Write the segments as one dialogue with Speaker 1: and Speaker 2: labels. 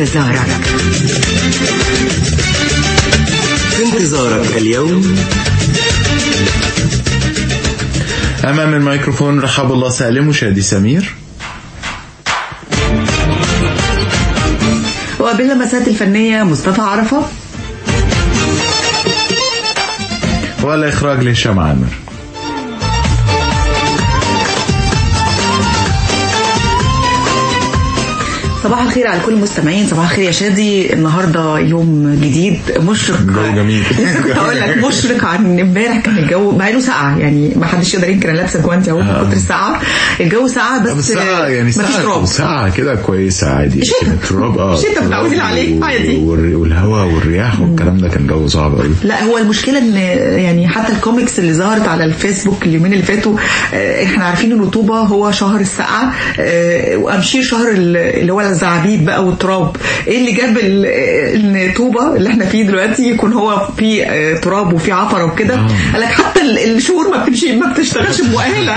Speaker 1: انتظارك.
Speaker 2: في انتظارك اليوم.
Speaker 3: أمام الميكروفون رحب الله سالم وشادي سمير.
Speaker 4: وباللمسات الفنية مصطفى عرفة.
Speaker 3: والإخراج لهشام عامر.
Speaker 4: صباح الخير على كل المستمعين. صباح الخير يا شادي. النهارده يوم جديد. مشرق.
Speaker 3: جو جميل.
Speaker 4: هقول لك مشرق عن امبارح. كان الجو مع إنه ساقع. يعني ما حدش يقدر ينكر أنا لابسه جوانتي أهو من كتر السقعة الجو ساقع بس
Speaker 3: بس سقعة يعني
Speaker 4: مفيش
Speaker 3: سقعة كده كويسة عادي.
Speaker 4: شتا.
Speaker 3: تراب آه
Speaker 4: شتا
Speaker 3: تراب
Speaker 4: متعودين عليه، عادي.
Speaker 3: والهواء والرياح والكلام ده كان جو صعب قوي
Speaker 4: لا هو المشكلة إن يعني حتى الكوميكس اللي ظهرت على الفيسبوك اليومين اللي فاتوا آه، إحنا عارفين إن طوبة هو شهر السقعة آه، وامشير شهر ال- اللي هو الزعابيب بقى والتراب إيه اللي جاب ان طوبة اللي إحنا فيه دلوقتي؟ يكون هو فيه آه، تراب وفيه عفرة وكده. قال لك حتى ال- الشهور ما بتمشي ما بتشتغلش فاحنا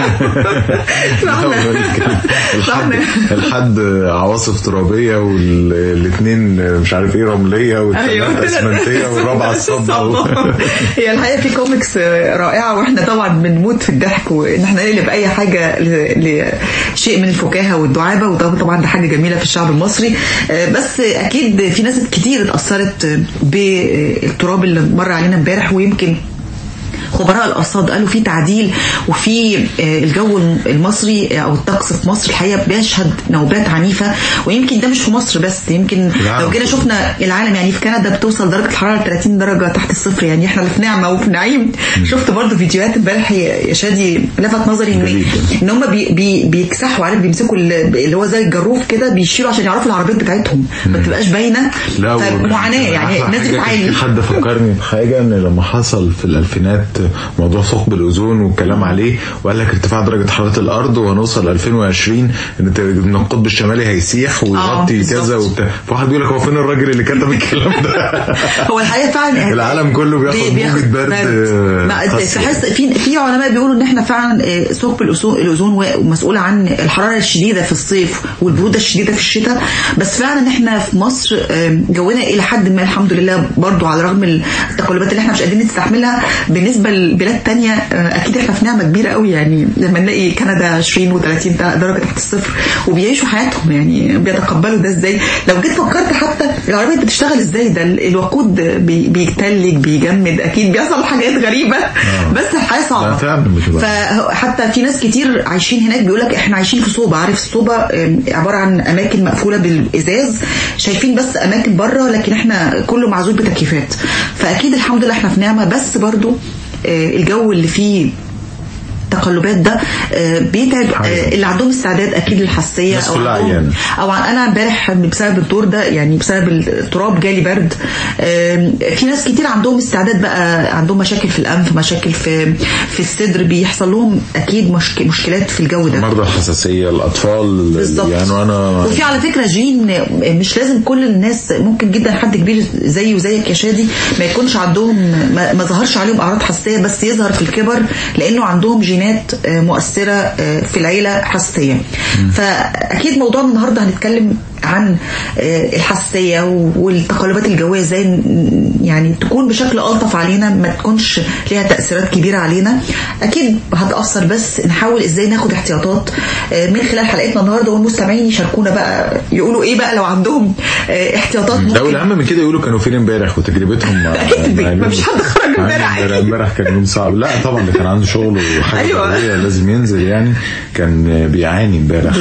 Speaker 3: الحد عواصف ترابية والاثنين مش عارف إيه رملية والثلاثة أسمنتية والرابعة الصبة
Speaker 4: هي الحقيقة في كوميكس رائعة وإحنا طبعا بنموت في الضحك وإن إحنا نقلب أي حاجة لشيء من الفكاهة والدعابة وده طبعا ده حاجة جميلة في الشعب المصري. آه، بس أكيد في ناس كتير اتأثرت بالتراب اللي مر علينا امبارح ويمكن خبراء الأرصاد قالوا في تعديل وفي آه، الجو المصري أو الطقس في مصر الحقيقة بيشهد نوبات عنيفة ويمكن ده مش في مصر بس يمكن لو جينا. شفنا العالم يعني في كندا بتوصل درجة الحرارة ل 30 درجة تحت الصفر يعني إحنا في نعمه وفي نعيم شفت برضو فيديوهات امبارح يا شادي لفت نظري
Speaker 3: إن.
Speaker 4: إن هم بي بي بيكسحوا عارف بيمسكوا ال- اللي هو زي الجروف كده بيشيلوا عشان يعرفوا العربيات بتاعتهم. ما تبقاش باينة.
Speaker 3: لا
Speaker 4: فمعاناه يعني الناس بتعاني.
Speaker 3: حد فكرني بحاجة إن لما حصل في الألفينات موضوع ثقب الاوزون والكلام عليه وقال لك ارتفاع درجة حرارة الأرض وهنوصل 2020 إن القطب الشمالي هيسيح ويغطي
Speaker 4: بالظبط.
Speaker 3: كذا وبتاع. فواحد بيقول لك هو فين الراجل اللي كتب الكلام ده؟
Speaker 4: هو الحقيقة فعلا
Speaker 3: العالم كله بياخد
Speaker 4: بي-
Speaker 3: موجة برد، آه،.
Speaker 4: تحس في في علماء بيقولوا إن إحنا فعلا آه، ثقب الاوزون مسؤول عن الحرارة الشديدة في الصيف والبرودة الشديدة في الشتاء. بس فعلا إحنا في مصر آه، جونا إلى حد ما الحمد لله برضو على رغم التقلبات اللي إحنا مش قادرين نستحملها. بالنسبة لبلاد تانية آه، أكيد إحنا في نعمة كبيرة قوي يعني لما نلاقي كندا 20 و30 درجة تحت الصفر وبيعيشوا حياتهم يعني بيتقبلوا ده إزاي؟ لو جيت فكرت حتى العربية بتشتغل إزاي؟ ده ال- الوقود بي- بيتلج بيجمد أكيد بيحصل حاجات غريبة بس
Speaker 3: الحياة صعبة.
Speaker 4: فحتى في ناس كتير عايشين هناك بيقول لك إحنا عايشين في صوبة عارف الصوبه عبارة عن أماكن مقفولة بالإزاز شايفين بس أماكن بره لكن إحنا كله معزول بتكييفات. فأكيد الحمد لله إحنا في نعمة بس برضو آه، الجو اللي فيه التقلبات ده آه، بيتعب آه، اللي عندهم استعداد
Speaker 3: أكيد
Speaker 4: للحساسية
Speaker 3: أو.
Speaker 4: أو أنا امبارح بسبب الدور ده يعني بسبب التراب جالي برد. في ناس كتير عندهم استعداد بقى عندهم مشاكل في الأنف مشاكل في في الصدر بيحصل لهم أكيد مشك مشكلات في الجو ده.
Speaker 3: مرضى الحساسية الأطفال
Speaker 4: بالظبط.
Speaker 3: يعني وأنا
Speaker 4: وفي على فكرة جين مش لازم كل الناس ممكن جدا حد كبير زيي وزيك يا شادي ما يكونش عندهم ما ظهرش عليهم أعراض حساسية بس يظهر في الكبر لأنه عندهم جينات آه، مؤثرة آه، في العيلة حساسيه فأكيد موضوعنا النهارده هنتكلم عن آه، الحساسية والتقلبات الجوية إزاي يعني تكون بشكل ألطف علينا ما تكونش ليها تأثيرات كبيرة علينا أكيد هتأثر بس نحاول إزاي ناخد احتياطات آه، من خلال حلقتنا النهارده والمستمعين يشاركونا بقى يقولوا إيه بقى لو عندهم آه، احتياطات ممكن
Speaker 3: والأهم من كده يقولوا كانوا فين امبارح وتجربتهم مع
Speaker 4: أكيد في البيت.
Speaker 3: مع
Speaker 4: مفيش حد خرج امبارح.
Speaker 3: امبارح كان يوم صعب لا طبعا كان عنده شغل وحاجة
Speaker 4: أيوة.
Speaker 3: لازم ينزل يعني كان بيعاني امبارح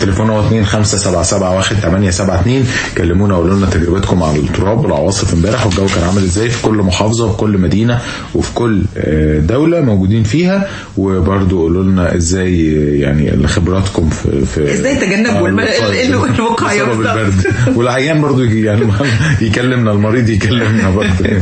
Speaker 3: تليفونه هو 2 5 7 7
Speaker 5: واحد تمانية سبعة اتنين كلمونا وقولوا لنا تجربتكم على التراب والعواصف امبارح والجو كان عامل إزاي في كل محافظة وفي كل مدينة وفي كل آه، دولة موجودين فيها وبرضو قولوا لنا إزاي آه، يعني خبراتكم في, في
Speaker 4: إزاي تجنبوا الم-
Speaker 5: الوقاية.
Speaker 4: ال- الوقاية
Speaker 5: بسبب. البرد والعيان برضو يجي- يعني يكلمنا المريض يكلمنا برضو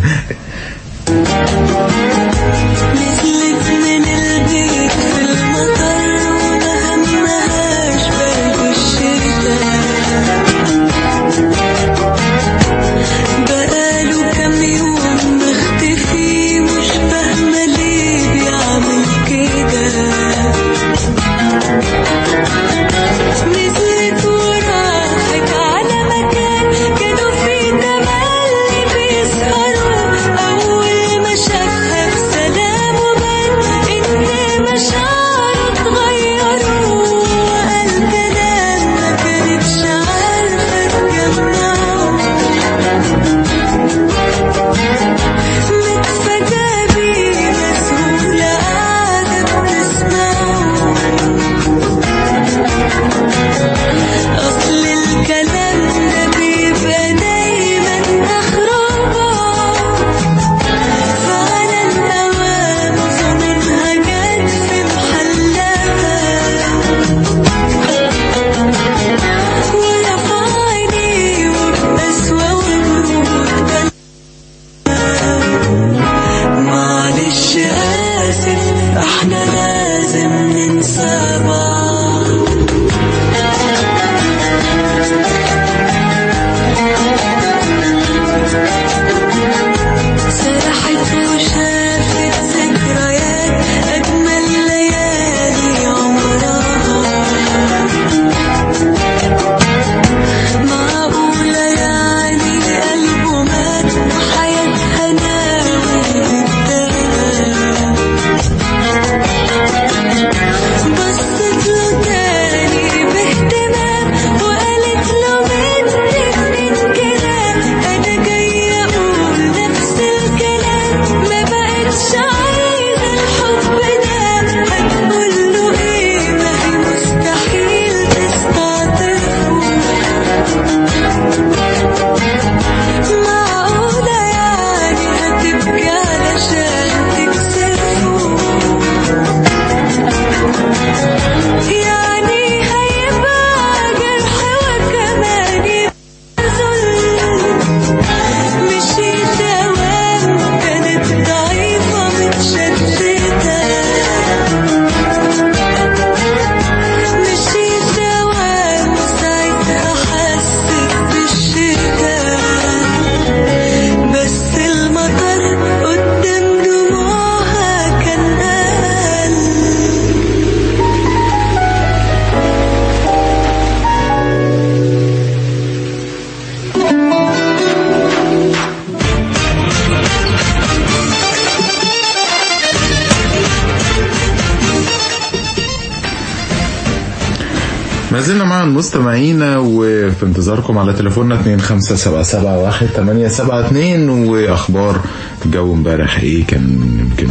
Speaker 5: وفي انتظاركم على تليفوننا 25771 وأخبار الجو امبارح إيه؟ كان يمكن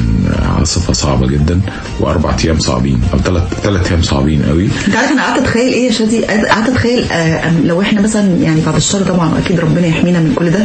Speaker 5: عاصفة صعبة جدا وأربع أيام صعبين أو ثلاث ثلاث أيام صعبين قوي.
Speaker 4: أنت عارف أنا قعدت أتخيل إيه يا شادي؟ قعدت أتخيل آه، لو إحنا مثلا يعني بعد الشر طبعا وأكيد ربنا يحمينا من كل ده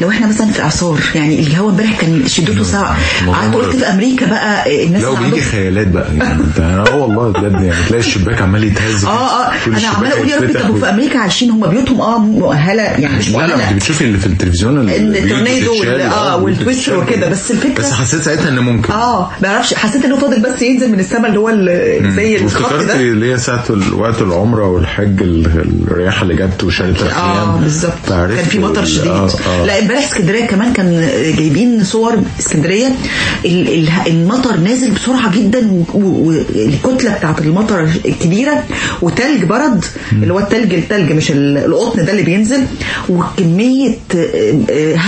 Speaker 4: لو إحنا مثلا في إعصار يعني الهواء امبارح كان شدته ساعه قعدت قلت. في أمريكا بقى آه، الناس
Speaker 5: لو بيجي خيالات بقى يعني انت آه والله بجد يعني تلاقي الشباك عمال يتهز آه
Speaker 4: آه
Speaker 5: أنا
Speaker 4: عمالة أقول يا رب طب في أمريكا عايشين هم بيوتهم آه مؤهلة يعني مش مؤهلة
Speaker 5: انت بتشوفي اللي في التلفزيون ال-
Speaker 4: التورنيدو آه
Speaker 5: بيوت
Speaker 4: والتويستر. وكده. بس الفكرة
Speaker 5: بس حسيت ساعتها إن ممكن.
Speaker 4: آه ما أعرفش حسيت انه فاضل بس ينزل من السماء اللي هو زي الخط ده.
Speaker 5: اللي هي ساعة ال- وقت العمرة والحج ال- الرياح اللي جت وشالت
Speaker 4: آه
Speaker 5: الخيام
Speaker 4: بالظبط.
Speaker 5: فعرفت
Speaker 4: كان في مطر
Speaker 5: ال-
Speaker 4: شديد.
Speaker 5: آه. آه.
Speaker 4: لا امبارح اسكندرية كمان كان جايبين صور اسكندرية. ال- ال- المطر نازل بسرعة جدا والكتلة بتاعت المطر كبيرة وتلج برد. اللي هو التلج التلج مش ال- القطن ده اللي بينزل وكمية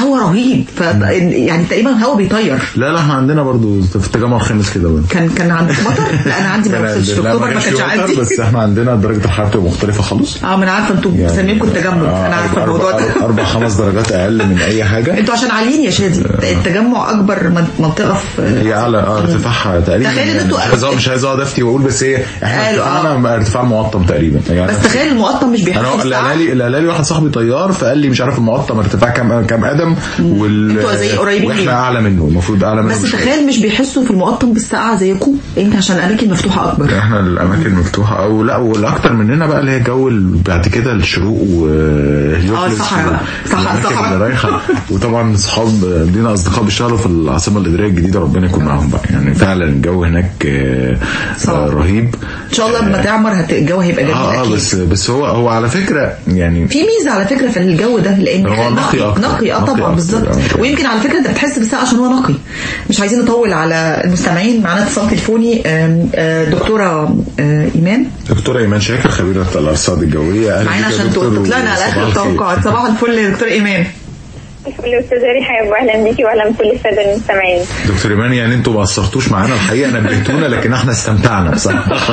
Speaker 4: هواء رهيب. ف يعني تقريبا هواء بيطير.
Speaker 5: لا لا إحنا عندنا برضو في التجمع الخامس كده برضو.
Speaker 4: كان كان عندك مطر؟ لا أنا عندي ما
Speaker 5: لا،
Speaker 4: أكتوبر ما
Speaker 5: كانش
Speaker 4: عندي.
Speaker 5: بس إحنا عندنا درجة الحرارة مختلفة خالص.
Speaker 4: آه ما أنا عارفة أنتوا
Speaker 5: يعني
Speaker 4: مسمينكم التجمع.
Speaker 5: آه،
Speaker 4: أنا
Speaker 5: عارفة
Speaker 4: الموضوع ده.
Speaker 5: أربع خمس درجات أقل من أي حاجة.
Speaker 4: أنتوا عشان عاليين يا شادي. التجمع أكبر من- منطقة في
Speaker 5: هي أعلى آه ارتفاعها تقريبا
Speaker 4: تخيل إن
Speaker 5: يعني
Speaker 4: انتوا-
Speaker 5: مش عايز أقعد أفتي وأقول بس هي
Speaker 4: إحنا آه.
Speaker 5: ارتفاعنا ارتفاع معطم تقريبا.
Speaker 3: يعني
Speaker 4: بس تخيل المقطم مش بيحس
Speaker 3: أنا
Speaker 4: بالساعة.
Speaker 3: قالها لي قالها لي واحد صاحبي طيار فقال لي مش عارف المقطم ارتفاع كام كام قدم وال
Speaker 4: وإحنا.
Speaker 3: أعلى منه المفروض أعلى منه
Speaker 4: بس. تخيل مش بيحسوا في المقطم بالساعة زيكم انت عشان الاماكن مفتوحة أكبر
Speaker 3: إحنا الأماكن مفتوحة أو لا والأكتر مننا بقى اللي هي جو بعد كده الشروق وهيوبلس
Speaker 4: الصحراء بقى. صحراء-
Speaker 3: والأماكن
Speaker 4: صحراء.
Speaker 3: اللي رايحة وطبعا اصحاب لينا أصدقاء بيشتغلوا في العاصمة الإدارية الجديدة ربنا يكون معاهم بقى يعني فعلا الجو هناك آه،. آه، رهيب
Speaker 4: إن شاء الله لما تعمر هت- الجو هيبقى جميل
Speaker 3: آه
Speaker 4: آه
Speaker 3: بس بس هو هو على فكرة يعني
Speaker 4: في ميزة على فكرة في الجو ده لأن
Speaker 3: هو نقي أكتر.
Speaker 4: نقي
Speaker 3: آه
Speaker 4: طبعا. بالظبط
Speaker 3: آه.
Speaker 4: ويمكن على فكرة أنت بتحس بالساعة عشان هو نقي مش عايزين نطول على المستمعين معانا اتصال تليفوني آه، دكتورة آه، إيمان
Speaker 3: دكتورة إيمان شاكر خبيرة الارصاد الجوية أهلا
Speaker 4: معانا عشان
Speaker 3: دكتور،
Speaker 4: طلعنا على اخر. التوقعات صباح الفل يا دكتوره إيمان
Speaker 6: كل أستاذ رحاب واهلا بيكي واهلا بكل الساده المستمعين
Speaker 3: دكتور إيمان يعني أنتوا ما قصرتوش معانا الحقيقة نبهتونا لكن إحنا استمتعنا بصراحة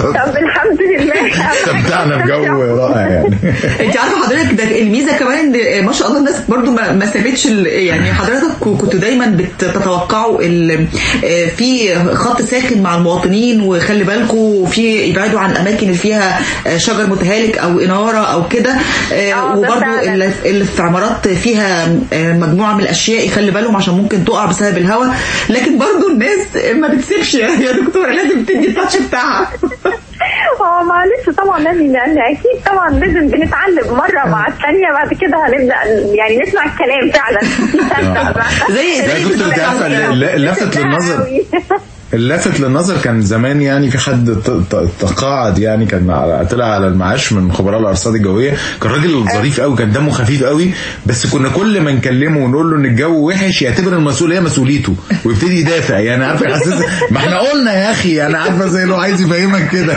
Speaker 6: طب الحمد لله
Speaker 3: استمتعنا بجو رائع يعني.
Speaker 4: انت عارفة حضرتك ده الميزة كمان ان ما شاء الله الناس برضو ما, ما سابتش ال- يعني حضرتك كنتوا دايما بتتوقعوا ال- آه، في خط ساخن مع المواطنين وخلي بالكم في ابعدوا عن الاماكن اللي فيها آه، شجر متهالك أو إنارة أو كده. آه، وبرضو. اللي في عمارات فيها مجموعة من الأشياء يخلي بالهم عشان ممكن تقع بسبب الهواء. لكن برضو الناس ما بتسيبش يا يا دكتورة لازم تدي التاتش بتاعها.
Speaker 6: آه معلش طبعا لازم لأن أكيد طبعا لازم بنتعلم مرة مع الثانية بعد كده هنبدأ يعني نسمع الكلام فعلا.
Speaker 4: زي زي
Speaker 3: يا دكتور انت عارفه ال- ال- اللافت للنظر. اللافت للنظر كان زمان يعني في حد تقاعد يعني كان طلع على المعاش من خبراء الأرصاد الجوية. كان راجل ظريف قوي كان دمه خفيف قوي. بس كنا كل ما نكلمه ونقول له إن الجو وحش يعتبر المسؤوليه مسؤوليته ويبتدي يدافع. يعني عارف يحسس ما إحنا قلنا يا أخي يعني عارفه زي لو عايز يفهمك كده.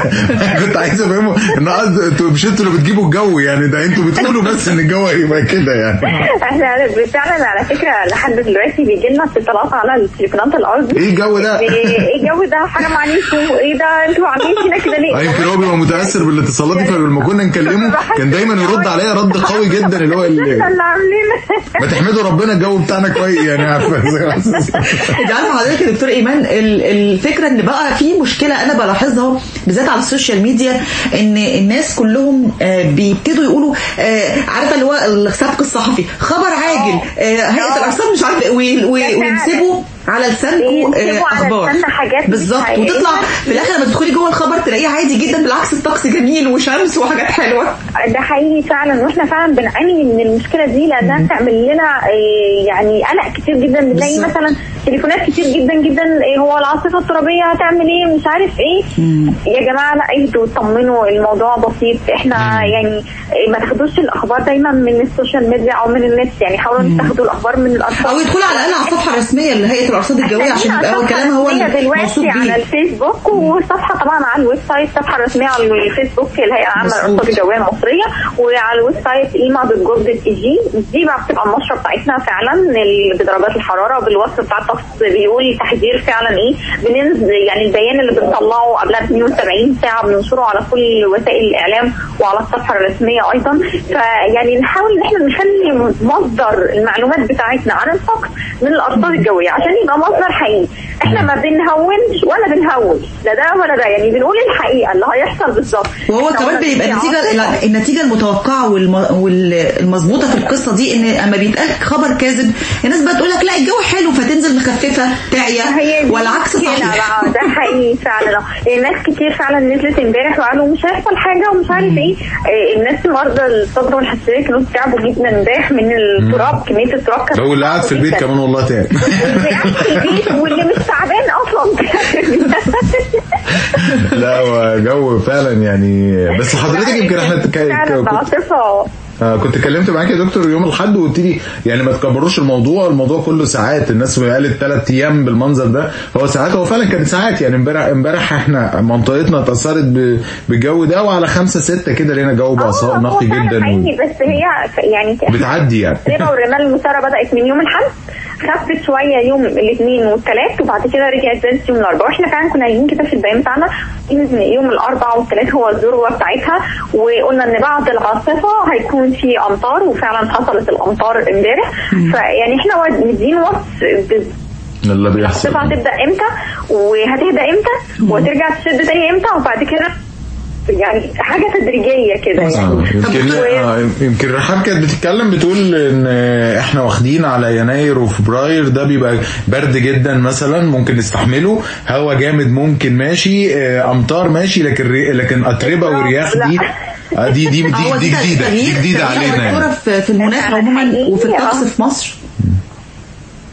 Speaker 3: كنت عايز أفهمه ان أنتوا مش أنتوا اللي بتجيبوا الجو يعني ده أنتوا بتقولوا بس إن الجو هيبقى كده يعني.
Speaker 6: إحنا فعلا على فكرة لحد دلوقتي بيجي لنا اتصالات على التليفونات الارضي
Speaker 3: إيه الجو ده؟
Speaker 6: إيه إيه الجو ده حرام عليكم. إيه ده أنتوا عاملين فينا كده ليه؟
Speaker 3: يمكن هو بيبقى متأثر بالاتصالات دي فلما كنا نكلمه كان دايما يرد عليا رد قوي جدا اللي هو
Speaker 6: إحنا
Speaker 3: اللي ما تحمدوا ربنا الجو بتاعنا كويس يعني. عارفه
Speaker 4: انت عارفة حضرتك يا دكتور إيمان ال- الفكرة إن بقى في مشكلة أنا بلاحظها بالذات على ال social media إن الناس كلهم آه، بيبتدوا يقولوا آه، عارفة اللي هو السبق الصحفي خبر عاجل آه، هيئة الارصاد مش عارفة وينسبوا على لسانكم
Speaker 6: على أخبار.
Speaker 4: بالظبط. وتطلع في الآخر لما تدخلي جوه الخبر تلاقيه عادي جدا بالعكس الطقس جميل وشمس وحاجات حلوة.
Speaker 6: ده حقيقي فعلا. وإحنا فعلا بنعاني من المشكلة دي لأنها بتعمل لنا إيه، يعني قلق كتير جدا. بنلاقي. مثلا تليفونات كتير جدا جدا إيه هو العاصفة الترابية هتعمل إيه؟ مش عارف إيه. يا جماعة لا اهدوا اطمنوا الموضوع بسيط. إحنا يعني إيه، ما تاخدوش الأخبار دايما من ال social media أو من النت. يعني حاولوا تاخدوا الأخبار من الارصاد
Speaker 4: أو يدخلوا على الأقل على الصفحة الرسمية لهيئة الارصاد الجويه عشان يبقى هو كلام هو الموثوق
Speaker 6: دلوقتي على الفيسبوك وصفحة طبعا على ال website الصفحه الرسميه على الفيسبوك الهيئه العامه. للارصاد الجوية المصرية وعلى ال website EMA dot gov dot eg. دي بقى بتبقى النشره بتاعتنا فعلا بدرجات الحرارة بالوصف بتاع الطقس بيقول تحذير فعلا إيه بننزل يعني البيان اللي بنطلعه قبلها ب 72 ساعة بننشره على كل وسائل الإعلام وعلى الصفحة الرسمية أيضا. فيعني نحاول إن إحنا نخلي مصدر المعلومات بتاعتنا عن الطقس من الأرصاد الجوية. عشان يبقى مصدر حقيقي. إحنا ما بنهونش ولا بنهوش. لا ده ولا ده. يعني بنقول الحقيقة اللي هيحصل بالظبط.
Speaker 4: وهو كمان بيبقى النتيجة
Speaker 6: عاصفة.
Speaker 4: النتيجة المتوقعة والم- والمظبوطه في القصة دي إن أما بيتقال خبر كاذب الناس بقى تقول لك لا الجو حلو فتنزل
Speaker 6: مخففة دي
Speaker 4: والعكس صحيح.
Speaker 6: ده حقيقي فعلا. آه، ناس كتير فعلا نزلت امبارح وقالوا مش هيحصل حاجة ومش عارف إيه. آه، الناس مرضى الصدر والحساسية كانوا تعبوا جدا امبارح من التراب كمية التراب كانت
Speaker 3: لو اللي قاعد في البيت. كمان والله تعب.
Speaker 6: واللي مش تعبان أصلا.
Speaker 3: لا هو جو فعلا يعني بس حضرتك يمكن إحنا كنت آه، كنت اتكلمت معاك يا دكتور يوم الأحد وقلت لي يعني ما تكبروش الموضوع الموضوع كله ساعات. الناس قالت ثلاث أيام بالمنظر ده. هو ساعات هو فعلا كانت ساعات. يعني امبارح امبارح إحنا منطقتنا اتأثرت بالجو ده وعلى خمسة ستة كده لقينا جو بقى
Speaker 6: هو
Speaker 3: نقي جدا و-
Speaker 6: بس هي يعني
Speaker 3: بتعدي يعني.
Speaker 6: الربا والرمال المثارة بدأت من يوم الحد خفت شوية يوم الاثنين والثلاث وبعد كده رجعت زادت يوم الأربعاء. وإحنا فعلا كنا قايلين كده في البيان بتاعنا إن يوم الأربعاء والثلاث هو الذروة بتاعتها وقلنا إن بعد العاصفة هيكون في أمطار وفعلا حصلت الأمطار امبارح. فيعني إحنا مدين وصف بال-
Speaker 3: اللي بيحصل.
Speaker 6: العاصفة هتبدأ إمتى؟ وهتهدى إمتى؟ وترجع تشد تاني إمتى؟ وبعد كده يعني حاجة تدريجية كده
Speaker 3: آه،
Speaker 6: يعني
Speaker 3: يمكن آه، يمكن رحاب كانت بتتكلم بتقول إن إحنا واخدين على يناير وفبراير ده بيبقى برد جدا مثلا ممكن نستحمله. هوا جامد ممكن ماشي. آه، أمطار ماشي لكن ري- لكن أتربة ورياح دي آه، دي دي دي,
Speaker 4: هو
Speaker 3: دي
Speaker 4: ده
Speaker 3: جديدة. دي
Speaker 4: جديدة
Speaker 3: علينا يعني.
Speaker 4: في في المناخ عموما وفي الطقس
Speaker 6: آه.
Speaker 4: في مصر.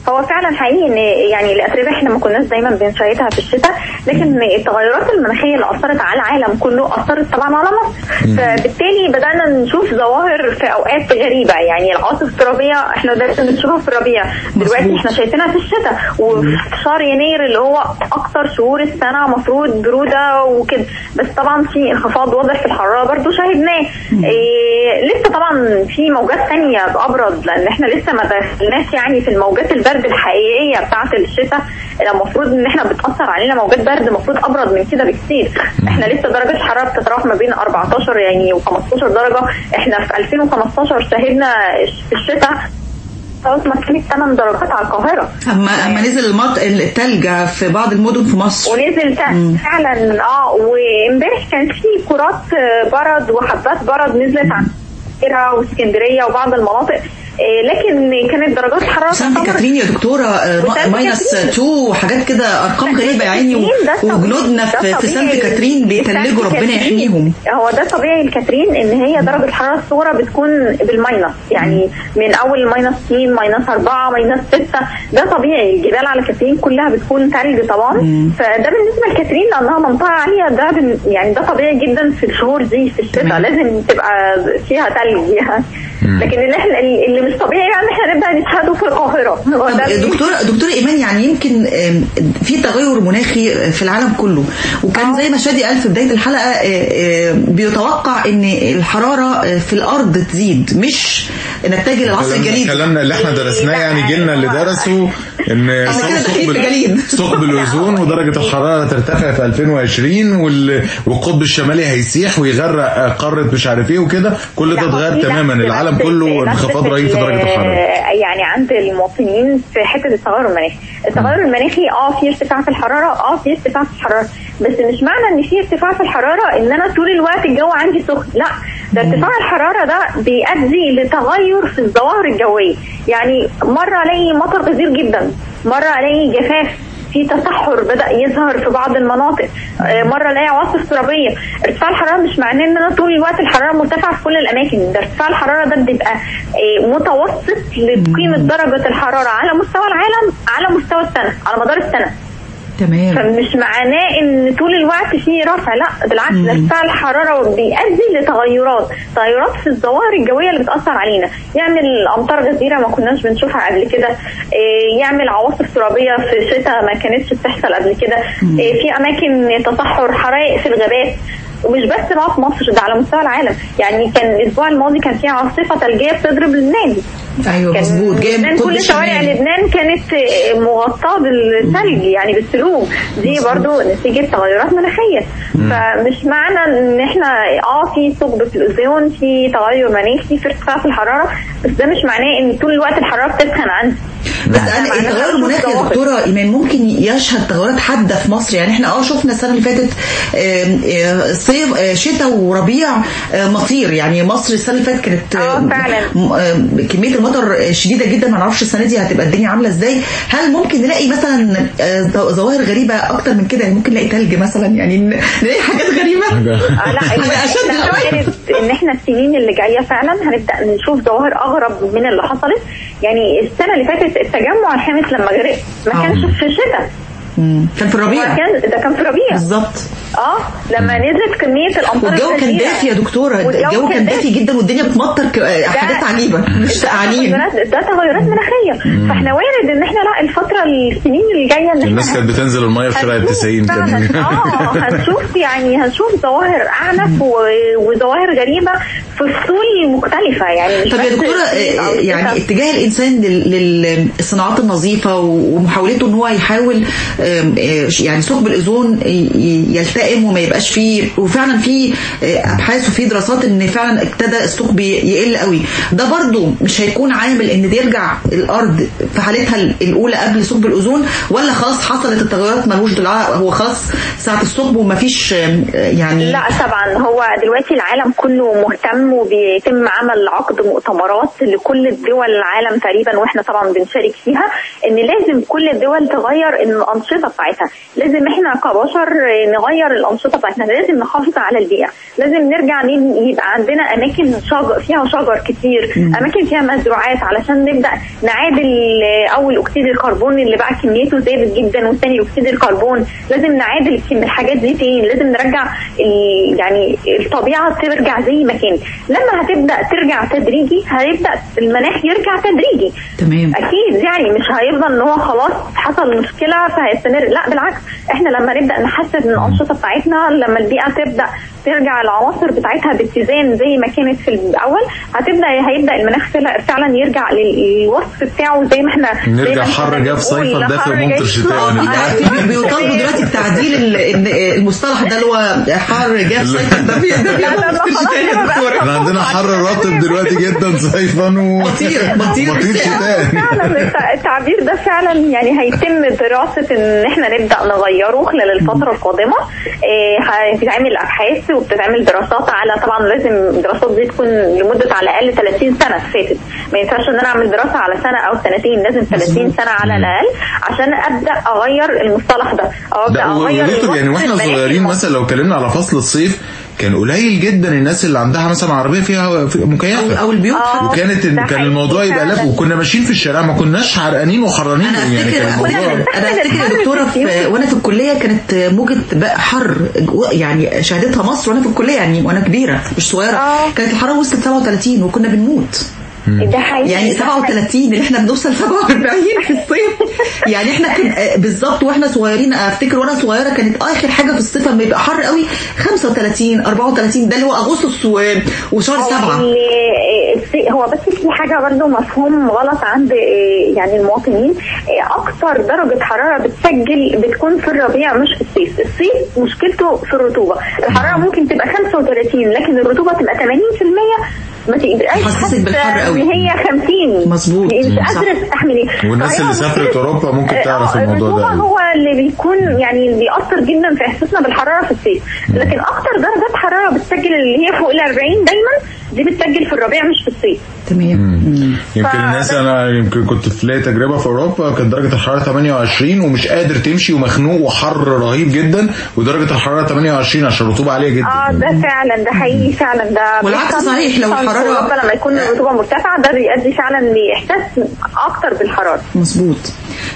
Speaker 6: هو فعلا حقيقي إن يعني الاتربه إحنا ما كناش دايما بنشاهدها في الشتاء لكن التغيرات المناخية اللي أثرت على العالم كله أثرت طبعا على مصر. فبالتالي بدأنا نشوف ظواهر في أوقات غريبة. يعني العواصف الترابية إحنا دايما بنشوفها في الربيع دلوقتي. إحنا شايفينها في الشتاء. وفي شهر يناير اللي هو أكثر شهور السنة مفروض برودة وكده. بس طبعا في انخفاض واضح في الحرارة برضو شاهدناه. إيه لسه طبعا في موجات ثانية ابرد لأن إحنا لسه ما دخلناش يعني في الموجات البرد الحقيقية بتاعة الشتاء المفروض إن إحنا بتأثر علينا. موجات برد المفروض أبرد من كده بكتير. إحنا لسه درجة الحراره بتتراوح ما بين 14 يعني و15 درجة. إحنا في 2015 شاهدنا في الشتاء. خلاص ما كانت 8 درجات على القاهرة.
Speaker 4: اما أما نزل المط... التلج في بعض المدن في مصر.
Speaker 6: ونزل فعلا آه وإمبارح كان في كرات برد وحبات برد نزلت عن القاهرة وإسكندرية وبعض المناطق. لكن كانت درجات الحراره
Speaker 4: سانت كاترين يا دكتورة آه، minus
Speaker 6: كاترين.
Speaker 4: 2 وحاجات كده أرقام غريبة يا عيني
Speaker 6: ده طبيعي.
Speaker 4: وجنودنا في, في سانت. كاترين بيتلجوا ربنا. يحميهم
Speaker 6: هو ده طبيعي الكاترين إن هي درجة الحراره الصغرى بتكون بال minus يعني من أول minus 2 minus 4 minus 6 ده طبيعي الجبال على كاترين كلها بتكون ثلج طبعا فده بالنسبة لكاترين لأنها منطقة عاليه ده يعني ده طبيعي جدا في الشهور دي في الشتاء. لازم تبقى فيها ثلج يعني لكن اللي إحنا اللي مش طبيعي يعني إحنا نبدأ نشهده في القاهرة.
Speaker 4: دكتور دكتور إيمان يعني يمكن في تغير مناخي في العالم كله. وكان زي ما شادي قال في بداية الحلقة آه، آه، بيتوقع إن الحرارة آه، في الأرض تزيد مش نتجه للعصر
Speaker 3: كلامنا-
Speaker 4: الجليدي
Speaker 3: كلامنا اللي إحنا درسناه يعني جيلنا اللي درسوا
Speaker 4: إن جليد.
Speaker 3: ثقب الأوزون ودرجة الحرارة ترتفع في 2020 وال- والقطب الشمالي هيسيح ويغرق قارة مش عارف إيه وكده. كل ده اتغير تماما. العالم كله انخفاض رهيب في درجة
Speaker 6: ال-
Speaker 3: الحراره
Speaker 6: يعني عند المواطنين في حتة التغير المناخي. التغير المناخي آه في ارتفاع في الحرارة آه في ارتفاع في الحرارة. بس مش معنى إن في ارتفاع في الحرارة إن أنا طول الوقت الجو عندي سخن. لا ده ارتفاع الحرارة ده بيؤدي لتغير في الظواهر الجويه يعني مرة ألاقي مطر غزير جدا مرة ألاقي جفاف في تصحر بدأ يظهر في بعض المناطق. آه، مرة ألاقي عواصف ترابية. ارتفاع الحرارة مش معناه إن أنا طول الوقت الحرارة مرتفعة في كل الأماكن. ده ارتفاع الحرارة ده بيبقى آه، متوسط لقيمة درجة الحرارة على مستوى العالم على مستوى السنة على مدار السنة.
Speaker 4: تمام.
Speaker 6: فمش معناه إن طول الوقت في رفع لا بالعكس ده ارتفاع الحراره بيؤدي لتغيرات تغيرات في الظواهر الجوية اللي بتأثر علينا. يعمل أمطار غزيرة ما كناش بنشوفها قبل كده إيه، يعمل عواصف ترابية في شتاء ما كانتش بتحصل قبل كده إيه، في أماكن تصحر حرائق في الغابات. ومش بس بقى في مصر ده على مستوى العالم. يعني كان الأسبوع الماضي كان في عاصفة ثلجيه بتضرب لبنان. أيوه
Speaker 4: مظبوط جاي
Speaker 6: كل شوارع. لبنان كانت مغطاة بالثلج يعني بالسلوم. دي برضو نتيجة تغيرات مناخية. فمش معنى إن إحنا آه في ثقب في الأوزون في تغير مناخي في ارتفاع في الحرارة بس ده مش معناه إن طول الوقت الحرارة بتسخن عندي.
Speaker 4: بس
Speaker 6: أنا
Speaker 4: التغير المناخي يا. دكتوره إيمان ممكن يشهد تغيرات حاده في مصر. يعني إحنا آه شفنا السنة اللي فاتت آه، صيف آه، شتاء وربيع آه، مطير. يعني مصر السنة اللي فاتت كانت
Speaker 6: فعلا.
Speaker 4: كمية المطر شديدة جدا. ما نعرفش السنة دي هتبقى الدنيا عاملة إزاي. هل ممكن نلاقي مثلا ظواهر غريبة أكتر من كده؟ يعني ممكن نلاقي ثلج مثلا. يعني نلاقي حاجات
Speaker 6: غريبة. لا. وارد إن إحنا السنين اللي جاية فعلا هنبدأ نشوف ظواهر أغرب من اللي حصلت. يعني السنة اللي فاتت التجمع الخامس لما غرق ما. كانش في الشتاء
Speaker 4: مم. كان في الربيع.
Speaker 6: كان ده كان في ربيع
Speaker 4: بالظبط.
Speaker 6: آه لما نزلت كمية الأمطار
Speaker 4: والجو كان. دافي يا دكتوره الجو كان دافي جدا والدنيا بتمطر حاجات عجيبه مش
Speaker 6: تغيرات ده تغيرات مناخية. فاحنا وارد إن إحنا لا الفترة السنين اللي جاية إن
Speaker 3: الناس كانت بتنزل المية في شارع
Speaker 6: فعلاً.
Speaker 3: كان
Speaker 6: آه هنشوف يعني هنشوف ظواهر أعنف وظواهر غريبة في فصول مختلفة يعني
Speaker 4: طب يا
Speaker 6: أو
Speaker 4: آه، يعني. اتجاه الإنسان لل- للصناعات النظيفة ومحاولته إن هو يحاول يعني ثقب الأوزون ي- يلتئم وما يبقاش فيه وفعلا في آه، أبحاث وفي دراسات إن فعلا ابتدى الثقب يقل قوي. ده برضو مش هيكون عامل إن يرجع الأرض في حالتها الأولى قبل ثقب الأوزون ولا خلاص حصلت التغيرات ملوش دلع هو خلاص ساعة الثقب ومفيش آه، يعني
Speaker 6: لا طبعا هو دلوقتي العالم كله مهتم وبيتم عمل عقد مؤتمرات لكل الدول العالم تقريبا وإحنا طبعا بنشارك فيها إن لازم كل الدول تغير الأنشطة بتاعتها. لازم إحنا كبشر نغير الأنشطة بتاعتنا. لازم نحافظ على البيئة. لازم نرجع يبقى عندنا أماكن شجر فيها شجر كتير أماكن فيها مزروعات علشان نبدأ نعادل أول أكسيد الكربون اللي بقى كميته زادت جدا والثاني أكسيد الكربون. لازم نعادل الحاجات دي تاني. لازم نرجع يعني الطبيعة ترجع زي ما كانت. لما هتبدأ ترجع تدريجي هيبدأ المناخ يرجع تدريجي.
Speaker 4: تمام.
Speaker 6: أكيد يعني مش هيفضل إن هو خلاص حصل مشكلة فهيستمر لا بالعكس. إحنا لما نبدأ نحسن الأنشطة بتاعتنا لما البيئة تبدأ ترجع العناصر بتاعتها باتزان زي ما كانت في الأول هتبدأ هيبدأ المناخ فعلا- يرجع للوصف بتاعه زي ما إحنا
Speaker 3: نرجع حر جاف صيفا دافئ ممطر شتاء.
Speaker 6: صيفا.
Speaker 4: بيطالبوا دلوقتي بتعديل ال- ال- المصطلح ده اللي هو حر جاف صيف ده بي- ده
Speaker 6: لا، لا، لا،
Speaker 4: بيبقى
Speaker 6: خلاص
Speaker 4: تاني يا
Speaker 6: كده بقى.
Speaker 4: دكتورة.
Speaker 3: إحنا عندنا حر رطب دلوقتي جدا صيفا و
Speaker 4: بطير- بطير
Speaker 3: بطير
Speaker 4: شتاء.
Speaker 3: شتاء
Speaker 6: فعلا الت- التعبير ده فعلا يعني هيتم دراسة إن إحنا نبدأ نغيره خلال الفترة القادمة إيه، هتتعمل ابحاث وبتتعمل دراسات على طبعا لازم الدراسات دي تكون لمدة على الأقل 30 سنة فاتت. ما ينفعش إن أنا أعمل دراسة على سنة أو سنتين لازم 30 سنة على الأقل عشان أبدأ أغير المصطلح ده.
Speaker 3: أو و- أغير يعني
Speaker 6: وإحنا
Speaker 3: صغيرين. مثلا لو اتكلمنا على فصل الصيف كان قليل جدا الناس اللي عندها مثلا عربية فيها في- مكيفة
Speaker 4: أو- أو البيوت
Speaker 6: آه.
Speaker 3: وكانت كان الموضوع يبقى. لف وكنا ماشيين في الشارع ما كناش حرقانين وحرانين
Speaker 4: أنا
Speaker 3: يعني كان الموضوع
Speaker 4: أنا أفتكر دكتوره في وأنا في الكلية كانت موجة بقى حر يعني شهدتها مصر وأنا في الكلية يعني وأنا كبيرة مش صغيرة
Speaker 6: آه.
Speaker 4: كانت الحرارة وصلت 37 وكنا بنموت
Speaker 6: ده حقيقي.
Speaker 4: يعني
Speaker 6: ده حقيقي.
Speaker 4: 37 اللي إحنا بنوصل 47 في الصيف. يعني إحنا كان آه، بالظبط وإحنا صغيرين افتكر وأنا صغيرة كانت آخر حاجة في الصيف لما يبقى حر قوي 35 34 ده اللي هو أغسطس وشهر
Speaker 6: هو
Speaker 4: 7
Speaker 6: اللي- السي- هو بس في حاجة برضه مفهوم غلط عند إيه، يعني المواطنين. أكتر درجة حرارة بتسجل بتكون في الربيع مش في الصيف. الصيف مشكلته في الرطوبة. الحرارة ممكن تبقى 35 لكن الرطوبة تبقى 80% ما
Speaker 4: تحسسك
Speaker 6: حاسة
Speaker 4: بالحر قوي.
Speaker 6: ان هي 50
Speaker 4: مظبوط.
Speaker 6: مش. قادرة تستحمل
Speaker 3: والناس
Speaker 6: فهي
Speaker 3: اللي سافرت أوروبا ممكن تعرف
Speaker 6: آه،
Speaker 3: الموضوع ده.
Speaker 6: هو اللي بيكون يعني بيأثر جدا في إحساسنا بالحرارة في الصيف لكن أكتر درجات حرارة بتسجل اللي هي فوق ال 40 دايما دي بتسجل في الربيع مش في الصيف.
Speaker 4: تمام.
Speaker 3: يمكن
Speaker 6: ف-
Speaker 3: الناس أنا يمكن كنت في ليا تجربة في أوروبا كانت درجة الحرارة 28 ومش قادر تمشي ومخنوق وحر رهيب جدا ودرجة الحرارة 28 عشان الرطوبه عالية جدا.
Speaker 6: آه ده فعلا ده حقيقي فعلا ده
Speaker 4: والعكس صحيح، لو
Speaker 6: أوروبا لما يكون الرطوبة مرتفعة ده بيؤدي فعلا لإحساس أكتر بالحرارة.
Speaker 4: مظبوط.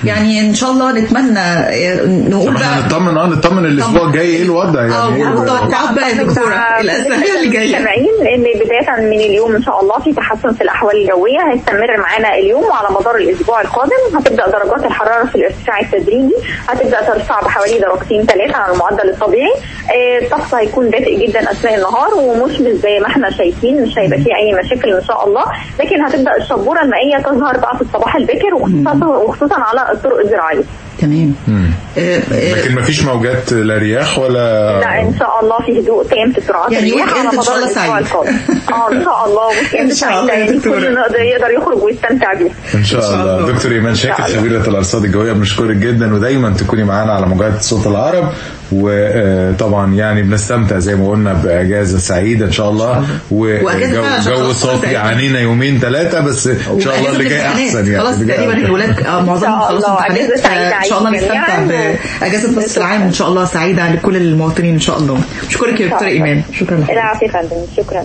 Speaker 4: يعني إن شاء الله نتمنى آه، نقول بقى
Speaker 3: نطمن آه نطمن الأسبوع الجاي إيه الوضع؟ يعني
Speaker 4: آه
Speaker 3: إيه الوضع؟
Speaker 4: والتوقعات بقى يا دكتورة الاسابيع اللي
Speaker 6: جاية ان بداية من اليوم إن شاء الله في تحسن في الأحوال الجوية. هيستمر معانا اليوم وعلى مدار الأسبوع القادم. هتبدأ درجات الحرارة في الارتفاع التدريجي. هتبدأ ترتفع بحوالي درجتين ثلاثة عن المعدل الطبيعي. آه، الطقس هيكون دافئ جدا أثناء النهار ومشمس زي ما إحنا شايفين. مش هيبقى فيه أي مشاكل إن شاء الله. لكن هتبدأ الشبورة المائية تظهر بقى في الصباح الباكر وخصوصا وخصوصا على الطرق الزراعية.
Speaker 4: تمام. آه، آه،
Speaker 3: لكن ما فيش موجات لا رياح ولا
Speaker 6: لا إن شاء الله في هدوء تام في سرعات
Speaker 4: يعني
Speaker 6: الرياح على
Speaker 4: إن شاء
Speaker 6: مدار
Speaker 4: الله
Speaker 6: الأسبوع
Speaker 4: سعيد.
Speaker 6: القادم آه إن شاء الله weekend
Speaker 4: إن شاء الله
Speaker 6: سعيد يعني. كل يقدر يخرج ويستمتع بيه
Speaker 3: إن شاء الله دكتور إيمان شاكر
Speaker 6: شاء الله.
Speaker 3: خبيره الأرصاد الجوية بنشكرك جدا ودايما تكوني معانا على موجات صوت العرب وطبعا يعني بنستمتع زي ما قلنا باجازه سعيده ان شاء الله وجو صافي. عانينا يومين ثلاثة بس ان شاء الله اللي جاي احسن. يعني
Speaker 4: خلاص. تقريبا الولاد آه، معظمهم خلاص. امتحانات ان شاء الله نستمتع. باجازه نص العام ان شاء الله سعيده لكل المواطنين ان شاء الله اشكرك يا دكتوره ايمان شكرا لك
Speaker 6: العافيه يا فندم شكرا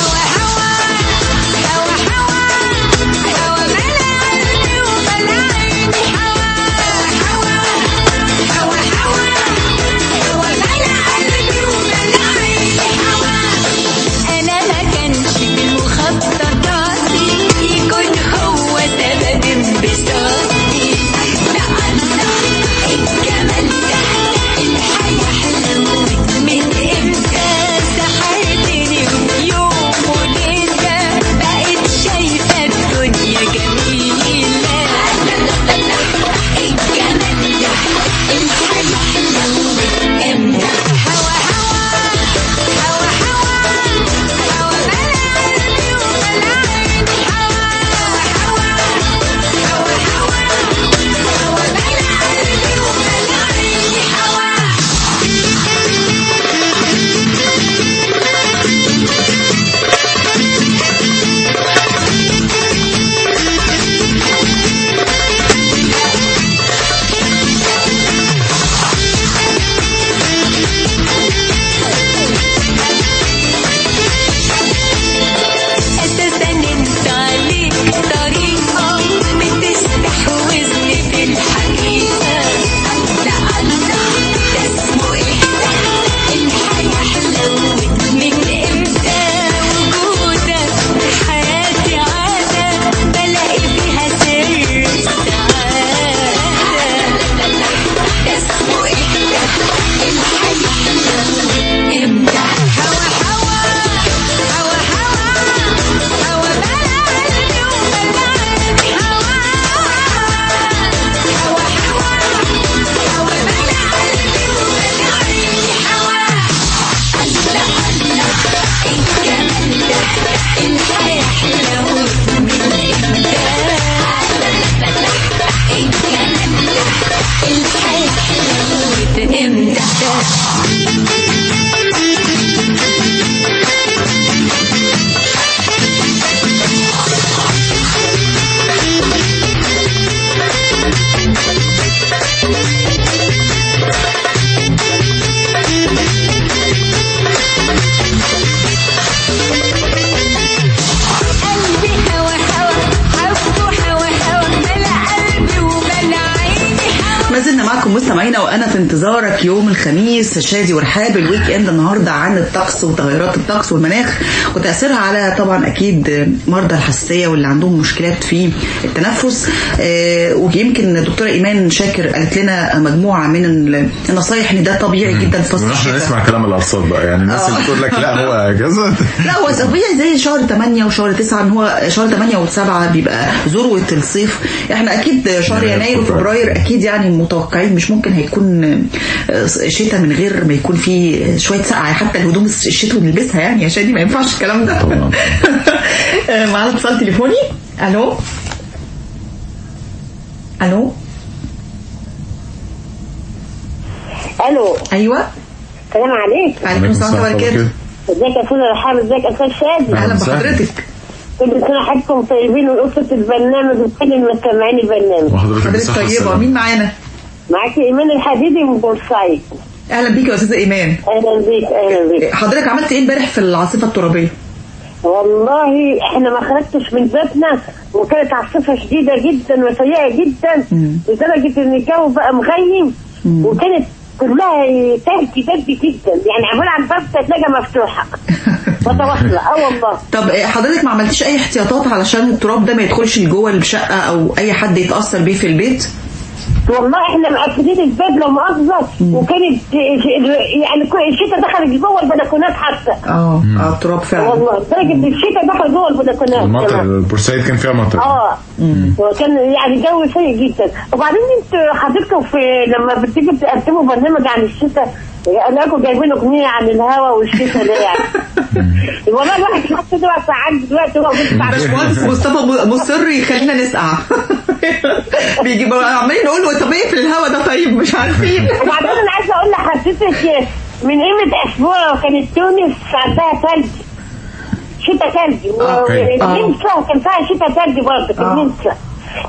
Speaker 4: مستمعينا وأنا في انتظارك يوم الخميس شادي ورحاب الويك إند النهارده عن الطقس وتغيرات الطقس والمناخ وتأثيرها على طبعا أكيد مرضى الحساسية واللي عندهم مشكلات في التنفس. آه، ويمكن الدكتوره إيمان شاكر قالت لنا مجموعة من ال- النصايح إن ده طبيعي جدا في فصل الشتاء.
Speaker 3: نسمع كلام الارصاد بقى. يعني الناس اللي
Speaker 4: آه.
Speaker 3: بتقول لك لا هو كذا
Speaker 4: لا هو طبيعي زي شهر 8 وشهر 9 إن هو شهر 8 و7 بيبقى ذروة الصيف. إحنا أكيد شهر
Speaker 3: يعني
Speaker 4: يناير
Speaker 3: فبراير.
Speaker 4: وفبراير أكيد يعني متوقعين مش ممكن هيكون آه، شتاء من غير ما يكون فيه شوية سقعة. حتى الهدوم الشتوي بنلبسها يعني يا شادي ما ينفعش الكلام ده. آه، معانا اتصال تليفوني. ألو؟ ألو؟
Speaker 7: ألو.
Speaker 4: أيوه.
Speaker 7: السلام عليكم.
Speaker 4: عليكم السلام ورحمة الله وبركاته.
Speaker 7: إزيك يا أستاذ رحاب إزيك يا أستاذ شادي
Speaker 3: أهلا.
Speaker 4: بحضرتك.
Speaker 7: كل سنه حضرتكم طيبين وأسرة البرنامج وكل المستمعين البرنامج.
Speaker 3: وحضرتك
Speaker 4: حضرتك
Speaker 3: طيبة.
Speaker 4: مين معانا؟
Speaker 7: معاكي إيمان الحديدي من بورسعيد.
Speaker 4: أهلا بيك يا أستاذة إيمان.
Speaker 7: أهلا بيك أهلا بيك.
Speaker 4: حضرتك عملت إيه امبارح في العاصفة الترابية؟
Speaker 7: والله إحنا ما خرجتش من بيتنا وكانت عاصفة شديدة جدا وسيئة جدا لدرجة إن الجو بقى مغيم وكانت كلها تلج تلج جدا. يعني عمال على الباب تلاقيها مفتوحة. متواصلة. آه والله.
Speaker 4: طب إيه، حضرتك ما عملتيش أي احتياطات علشان التراب ده ما يدخلش لجوه الشقة أو أي حد يتأثر بيه في البيت؟
Speaker 7: والله إحنا مقفلين الباب لا مؤاخذة وكانت يعني كل- الشتاء دخل جوه البلكونات حتى.
Speaker 4: آه آه التراب فعلا.
Speaker 7: والله درجه الشتاء دخل جوه البلكونات.
Speaker 3: المطر
Speaker 7: كمان.
Speaker 3: بورسعيد كان فيها مطر.
Speaker 7: آه. وكان يعني جو سيء جدا. وبعدين أنتوا حضرتكم في لما بتيجوا تقدموا برنامج عن الشتاء الاقوا جايبين اغنيه عن الهواء والشتاء ده يعني. والله الواحد حتى دلوقتي ساعات دلوقتي هو
Speaker 4: باشمهندس مصطفى مصر يخلينا نسقع. بيجي عمالين نقول له طب اقفل الهوا ده طيب مش عارفين.
Speaker 7: وبعدين أنا عايزة أقول لحضرتك من قيمة أسبوع كانت تونس عندها ثلج شتاء ثلج
Speaker 3: أوكي.
Speaker 7: والنمسا كان فيها شتاء ثلج برضه في
Speaker 4: آه.
Speaker 7: النمسا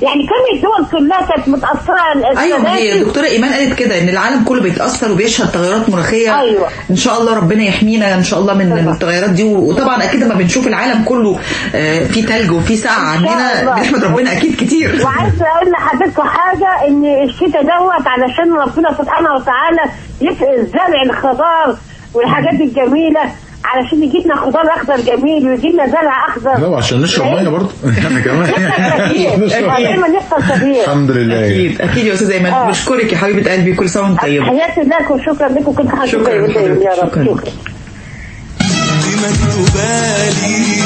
Speaker 7: يعني كل الدول كلها كانت متأثرة
Speaker 4: أيوه ما هي. الدكتورة إيمان قالت كده إن العالم كله بيتأثر وبيشهد تغيرات مناخيه
Speaker 7: أيوة.
Speaker 4: إن شاء الله ربنا يحمينا إن شاء الله من
Speaker 7: طبعا.
Speaker 4: التغيرات دي وطبعا أكيد لما بنشوف العالم كله آه، وفيه سقعه
Speaker 7: إن شاء
Speaker 4: عندنا. بنحمد ربنا أكيد كتير
Speaker 7: وعايزه أقول لحضرتك حاجة إن الشتاء دوت علشان ربنا سبحانه وتعالى يفقد الزرع الخضار والحاجات الجميلة علشان يجيبنا خضار أخضر جميل ويجيبنا زرع أخضر.
Speaker 3: لا عشان نشرب مية برضه. إحنا كمان.
Speaker 7: دايما نفطر سفير
Speaker 3: الحمد لله.
Speaker 4: أكيد أكيد يا أستاذ ايمن
Speaker 7: آه.
Speaker 4: بشكرك يا حبيبة قلبي. كل سنة وأنت طيب
Speaker 7: حياتي لكم وشكرا لكم وكل حاجة
Speaker 4: شكرا شكرا
Speaker 8: بالي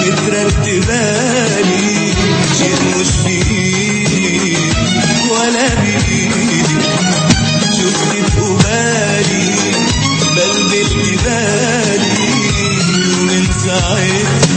Speaker 8: اتركت بالي شيء مش فيه ولا بايدي شفت في بالي.
Speaker 4: I.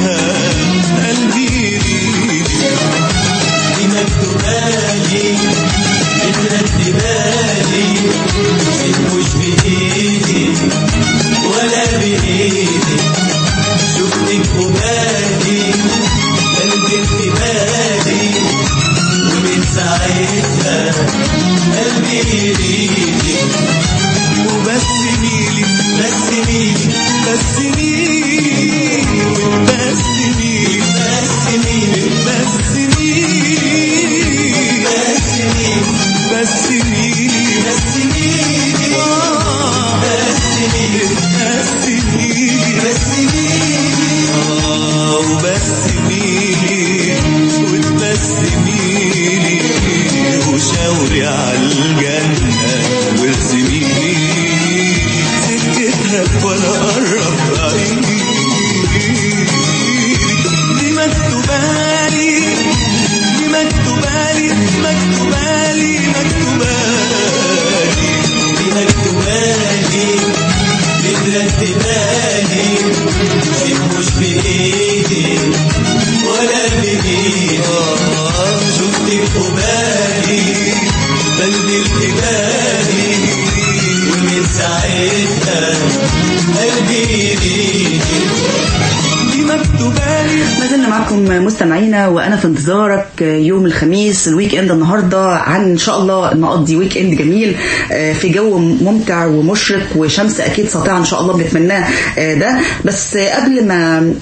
Speaker 4: ال weekend النهارده. عن إن شاء الله نقضي weekend جميل آه، في جو ممتع ومشرق وشمس أكيد ساطعة إن شاء الله بنتمناه آه، ده. بس آه، قبل ما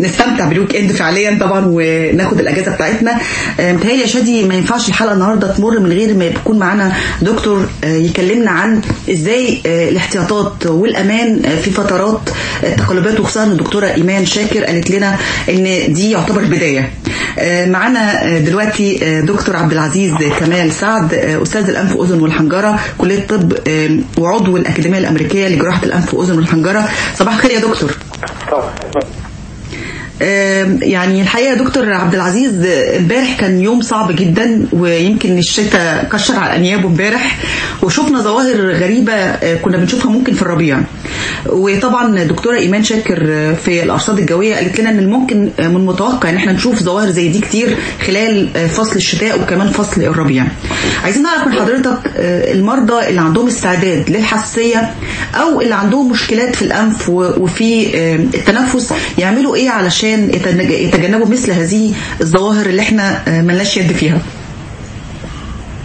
Speaker 4: نستمتع بال weekend فعليا طبعا وناخد الأجازة بتاعتنا متهيألي يا شادي ما ينفعش الحلقة النهارده تمر من غير ما يكون معانا دكتور يكلمنا عن إزاي الاحتياطات والأمان في فترات آه، تقلبات وخصوصا الدكتورة إيمان شاكر قالت لنا إن دي يعتبر بدايه معانا دلوقتي دكتور عبد العزيز كمال سعد أستاذ الأنف وأذن والحنجرة كلية الطب وعضو الأكاديمية الأمريكية لجراحة الأنف وأذن والحنجرة. صباح الخير يا دكتور. يعني الحقيقة دكتور عبد العزيز امبارح كان يوم صعب جدا ويمكن الشتاء كشر على انيابه امبارح وشفنا ظواهر غريبة آه، كنا بنشوفها ممكن في الربيع. وطبعا دكتورة إيمان شاكر آه، في الأرصاد الجوية قالت لنا إن الممكن آه، من المتوقع إن إحنا نشوف ظواهر زي دي كتير خلال فصل الشتاء وكمان فصل الربيع. عايزين نعرف من حضرتك المرضى اللي عندهم استعداد للحساسية أو اللي عندهم مشكلات في الأنف وفي التنفس يعملوا إيه علشان يتنج- يتجنبوا مثل هذه الظواهر اللي إحنا آه، ملناش يد فيها.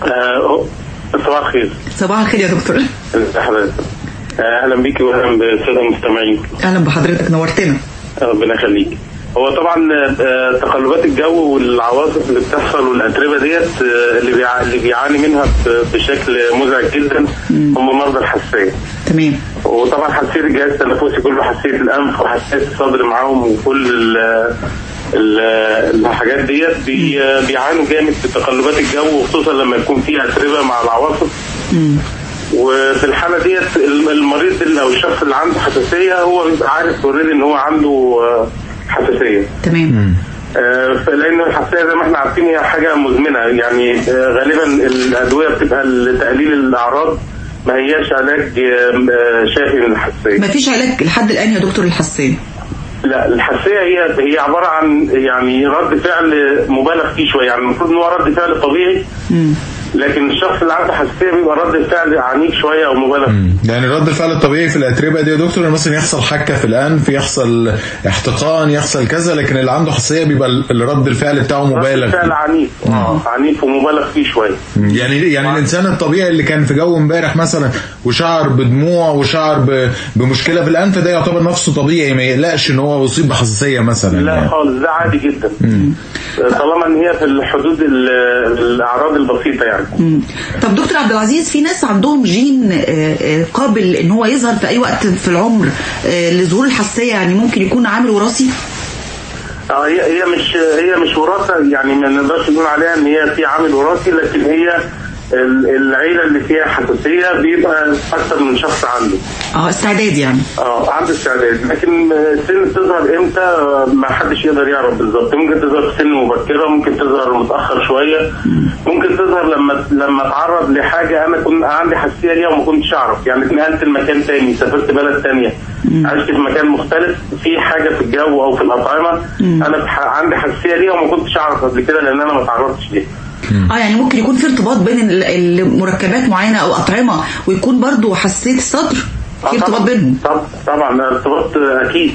Speaker 9: آه، صباح الخير.
Speaker 4: صباح الخير يا دكتور.
Speaker 9: حضرتك آه، أهلا بيكي واهلا بالساده المستمعين
Speaker 4: أهلا بحضرتك نورتنا.
Speaker 9: ربنا يخليك. هو طبعا آه، تقلبات الجو والعواصف اللي بتحصل والأتربة ديت آه، اللي اللي بيعاني منها بشكل مزعج جدا هم مرضى الحساسية.
Speaker 4: تمام.
Speaker 9: وطبعا حساسيه الجهاز التنفسي كله حساسيه الأنف وحساسيه الصدر معاهم وكل ال ال- الحاجات ديت بي بيعانوا جامد في تقلبات الجو وخصوصا لما يكون في أتربة مع العواصف. وفي الحالة ديت الم- المريض أو الشخص اللي عنده حساسية هو بيبقى عارف اوريدي إن هو عنده آه، حساسية.
Speaker 4: تمام.
Speaker 9: آه، فلان الحساسية زي ما إحنا عارفين هي حاجة مزمنة. يعني آه، غالبا الأدوية بتبقى لتقليل الأعراض. ما هياش علاج آه، آه، شافي من الحساسية.
Speaker 4: مفيش علاج لحد الآن يا دكتور الحساسية؟
Speaker 9: لا الحساسية هي هي عبارة عن يعني رد فعل مبالغ فيه شوية. يعني المفروض إن هو رد فعل طبيعي. لكن الشخص اللي عنده حساسية بيبقى رد فعل عنيف شوية أو مبالغ فيه
Speaker 3: يعني رد الفعل الطبيعي في الأتربة دي يا دكتور مثلا يحصل حكة في الأنف يحصل احتقان يحصل كذا لكن اللي عنده حساسية بيبقى ال- الرد الفعل بتاعه
Speaker 9: رد
Speaker 3: مبالغ
Speaker 9: فعل
Speaker 3: فيه.
Speaker 9: عنيف. آه عنيف ومبالغ فيه شوية.
Speaker 3: يعني يعني الإنسان الطبيعي اللي كان في جو امبارح مثلا وشعر بدموع وشعر بمشكلة في الأنف ده يعتبر نفسه طبيعي ما يقلقش إن هو يصيب بحساسية مثلا
Speaker 9: لا
Speaker 3: يعني.
Speaker 9: خالص ده عادي جدا. طالما إن هي في الحدود ال- الأعراض البسيطة يعني.
Speaker 4: مم. طب دكتور عبد العزيز في ناس عندهم جين آه، آه، قابل إن هو يظهر في أي وقت في العمر آه، لظهور الحساسية يعني ممكن يكون عامل وراثي
Speaker 9: آه هي مش هي مش وراثة يعني ما نقدرش نقول عليها إن هي في عامل وراثي لكن هي العيلة اللي فيها حساسية بيبقى أكثر من شخص عنده.
Speaker 4: آه استعداد يعني.
Speaker 9: آه عنده استعداد. لكن السن بتظهر إمتى؟ ما حدش يقدر يعرف بالظبط. ممكن تظهر في سن مبكرة ممكن تظهر متأخر شوية. ممكن تظهر لما لما أتعرض لحاجة أنا كنت عندي حساسية ليها وما كنتش أعرف. يعني اتنقلت لمكان تاني سافرت بلد تانية. عشت في مكان مختلف في حاجة في الجو أو في الأطعمة. أنا عندي حساسية ليها وما كنتش أعرف قبل كده لأن أنا ما تعرضتش ليها.
Speaker 4: آه يعني ممكن يكون في ارتباط بين ال- المركبات معينة أو أطعمة ويكون برضو حساسيه الصدر في ارتباط بينهم.
Speaker 9: طب طبعا ارتباط
Speaker 4: أكيد.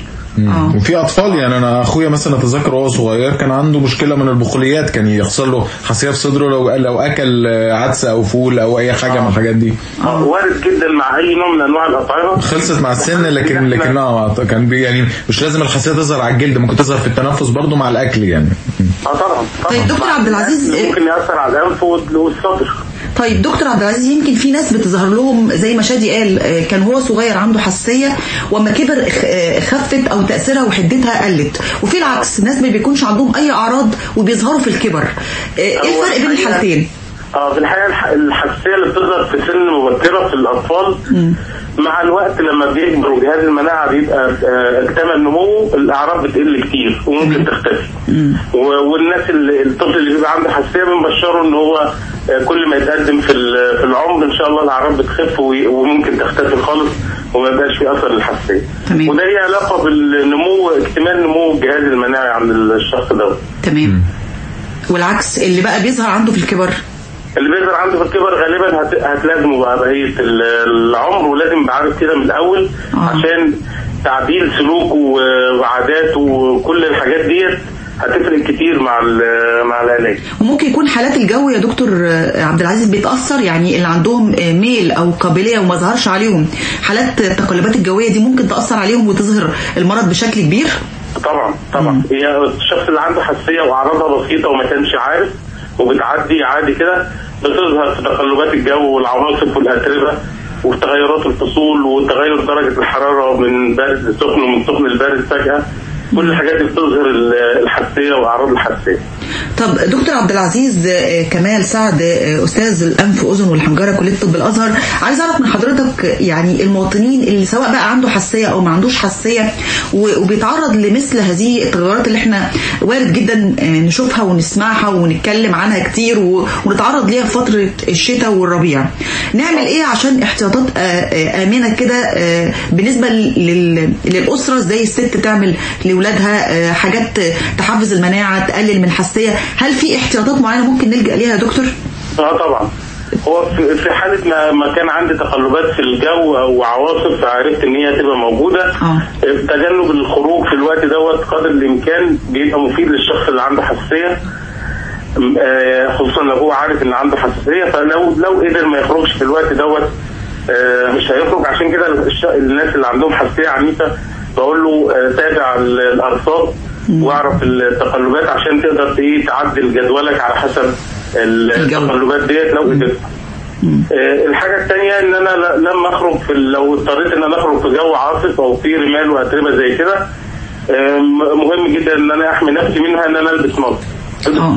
Speaker 3: وفي أطفال يعني أنا أخويا مثلا أتذكر وهو صغير كان عنده مشكلة من البقوليات كان يحصل له حساسيه في صدره لو لو أكل عدس أو فول أو أي حاجة من الحاجات دي.
Speaker 9: آه، وارد جدا مع أي نوع من أنواع الأطعمة.
Speaker 3: خلصت مع السن لكن لكن آه كان بي يعني مش لازم الحساسية تظهر على الجلد ممكن تظهر في التنفس برضو مع الأكل يعني.
Speaker 9: آه طبعا طبعا.
Speaker 4: طيب دكتور عبد العزيز،
Speaker 9: ممكن يأثر على الأنف وال- والصدر.
Speaker 4: طيب دكتور عبد العزيز يمكن في ناس بتظهر لهم زي ما شادي قال آه، كان هو صغير عنده حساسية وما كبر آه، خفت أو تأثيرها وحدتها قلت. وفي العكس ناس ما بيكونش عندهم أي أعراض وبيظهروا في الكبر. آه،
Speaker 9: إيه
Speaker 4: الفرق بين الحالتين؟
Speaker 9: آه في الحقيقة الح- الحساسية اللي بتظهر في سن مبكره في الاطفال مع الوقت لما بيكبر وجهاز المناعة بيبقى آه، اكتمل نموه الأعراض بتقل كتير وممكن تختفي. والناس اللي الطفل اللي بيبقى عنده حساسية بنبشره إن هو آه، كل ما يتقدم في ال- في العمر إن شاء الله الأعراض بتخف وممكن تختفي خالص وما يبقاش في أثر للحساسية.
Speaker 4: تمام.
Speaker 9: وده ليه علاقة بالنمو اكتمال نمو الجهاز المناعي عند الشخص ده
Speaker 4: تمام. والعكس اللي بقى بيظهر عنده في الكبر.
Speaker 9: اللي بيظهر عنده في الكبر غالبا هت... هتلازمه بقى بقيه ال- العمر ولازم يبقى عارف كده من الأول
Speaker 4: آه.
Speaker 9: عشان تعديل سلوكه وعاداته وكل الحاجات ديت هتفرق كتير مع مع العلاج.
Speaker 4: وممكن يكون حالات الجو يا دكتور عبد العزيز بيتأثر يعني اللي عندهم ميل أو قابلية وما ظهرش عليهم. حالات التقلبات الجوية دي ممكن تأثر عليهم وتظهر المرض بشكل كبير؟
Speaker 9: طبعا طبعا. هي الشخص اللي عنده حساسية وأعراضها بسيطة وما كانش عارف وبتعدي عادي كده بتظهر في تقلبات الجو والعواصف والاتربه وفي تغيرات الفصول وتغير درجة الحرارة من بارد لسخن ومن سخن لبارد فجأة. كل الحاجات دي بتظهر ال- الحساسيه وأعراض الحساسيه
Speaker 4: طب دكتور عبد العزيز آه، كمال سعد آه، أستاذ الأنف وأذن والحنجرة كلية طب الأزهر عايز أعرف من حضرتك يعني المواطنين اللي سواء بقى عنده حساسية أو ما عندوش حساسية وبيتعرض لمثل هذه التغيرات اللي إحنا وارد جدا آه، نشوفها ونسمعها ونتكلم عنها كتير ونتعرض ليها في فترة الشتاء والربيع. نعمل إيه عشان احتياطات آمنة كده بالنسبة لل- للأسرة إزاي الست تعمل لاولادها آه، حاجات تحفز المناعة تقلل من حساسية. هل في احتياطات معينة ممكن نلجأ ليها يا دكتور؟
Speaker 9: آه طبعا. هو في حالة ما, ما كان عندي تقلبات في الجو أو عواصف عرفت إن هي تبقى موجودة.
Speaker 4: آه.
Speaker 9: تجنب الخروج في الوقت دوت قدر الإمكان بيبقى مفيد للشخص اللي عنده حساسية. م- آه، خصوصا لو هو عارف إن عنده حساسية. فلو لو قدر ما يخرجش في الوقت دوت مش هيخرج. عشان كده الناس اللي عندهم حساسية عنيفة بقول له آه، تابع ال- الأرصاد واعرف التقلبات عشان تقدر إيه تعدل جدولك على حسب. التقلبات ديت لو قدرت. آه، الحاجة الثانية إن أنا ل- لما أخرج في لو اضطريت إن أنا أخرج في جو عاصف أو في رمال وأتربة زي كده آه، مهم جدا إن أنا أحمي نفسي منها إن أنا ألبس ماسك ألبس
Speaker 4: آه.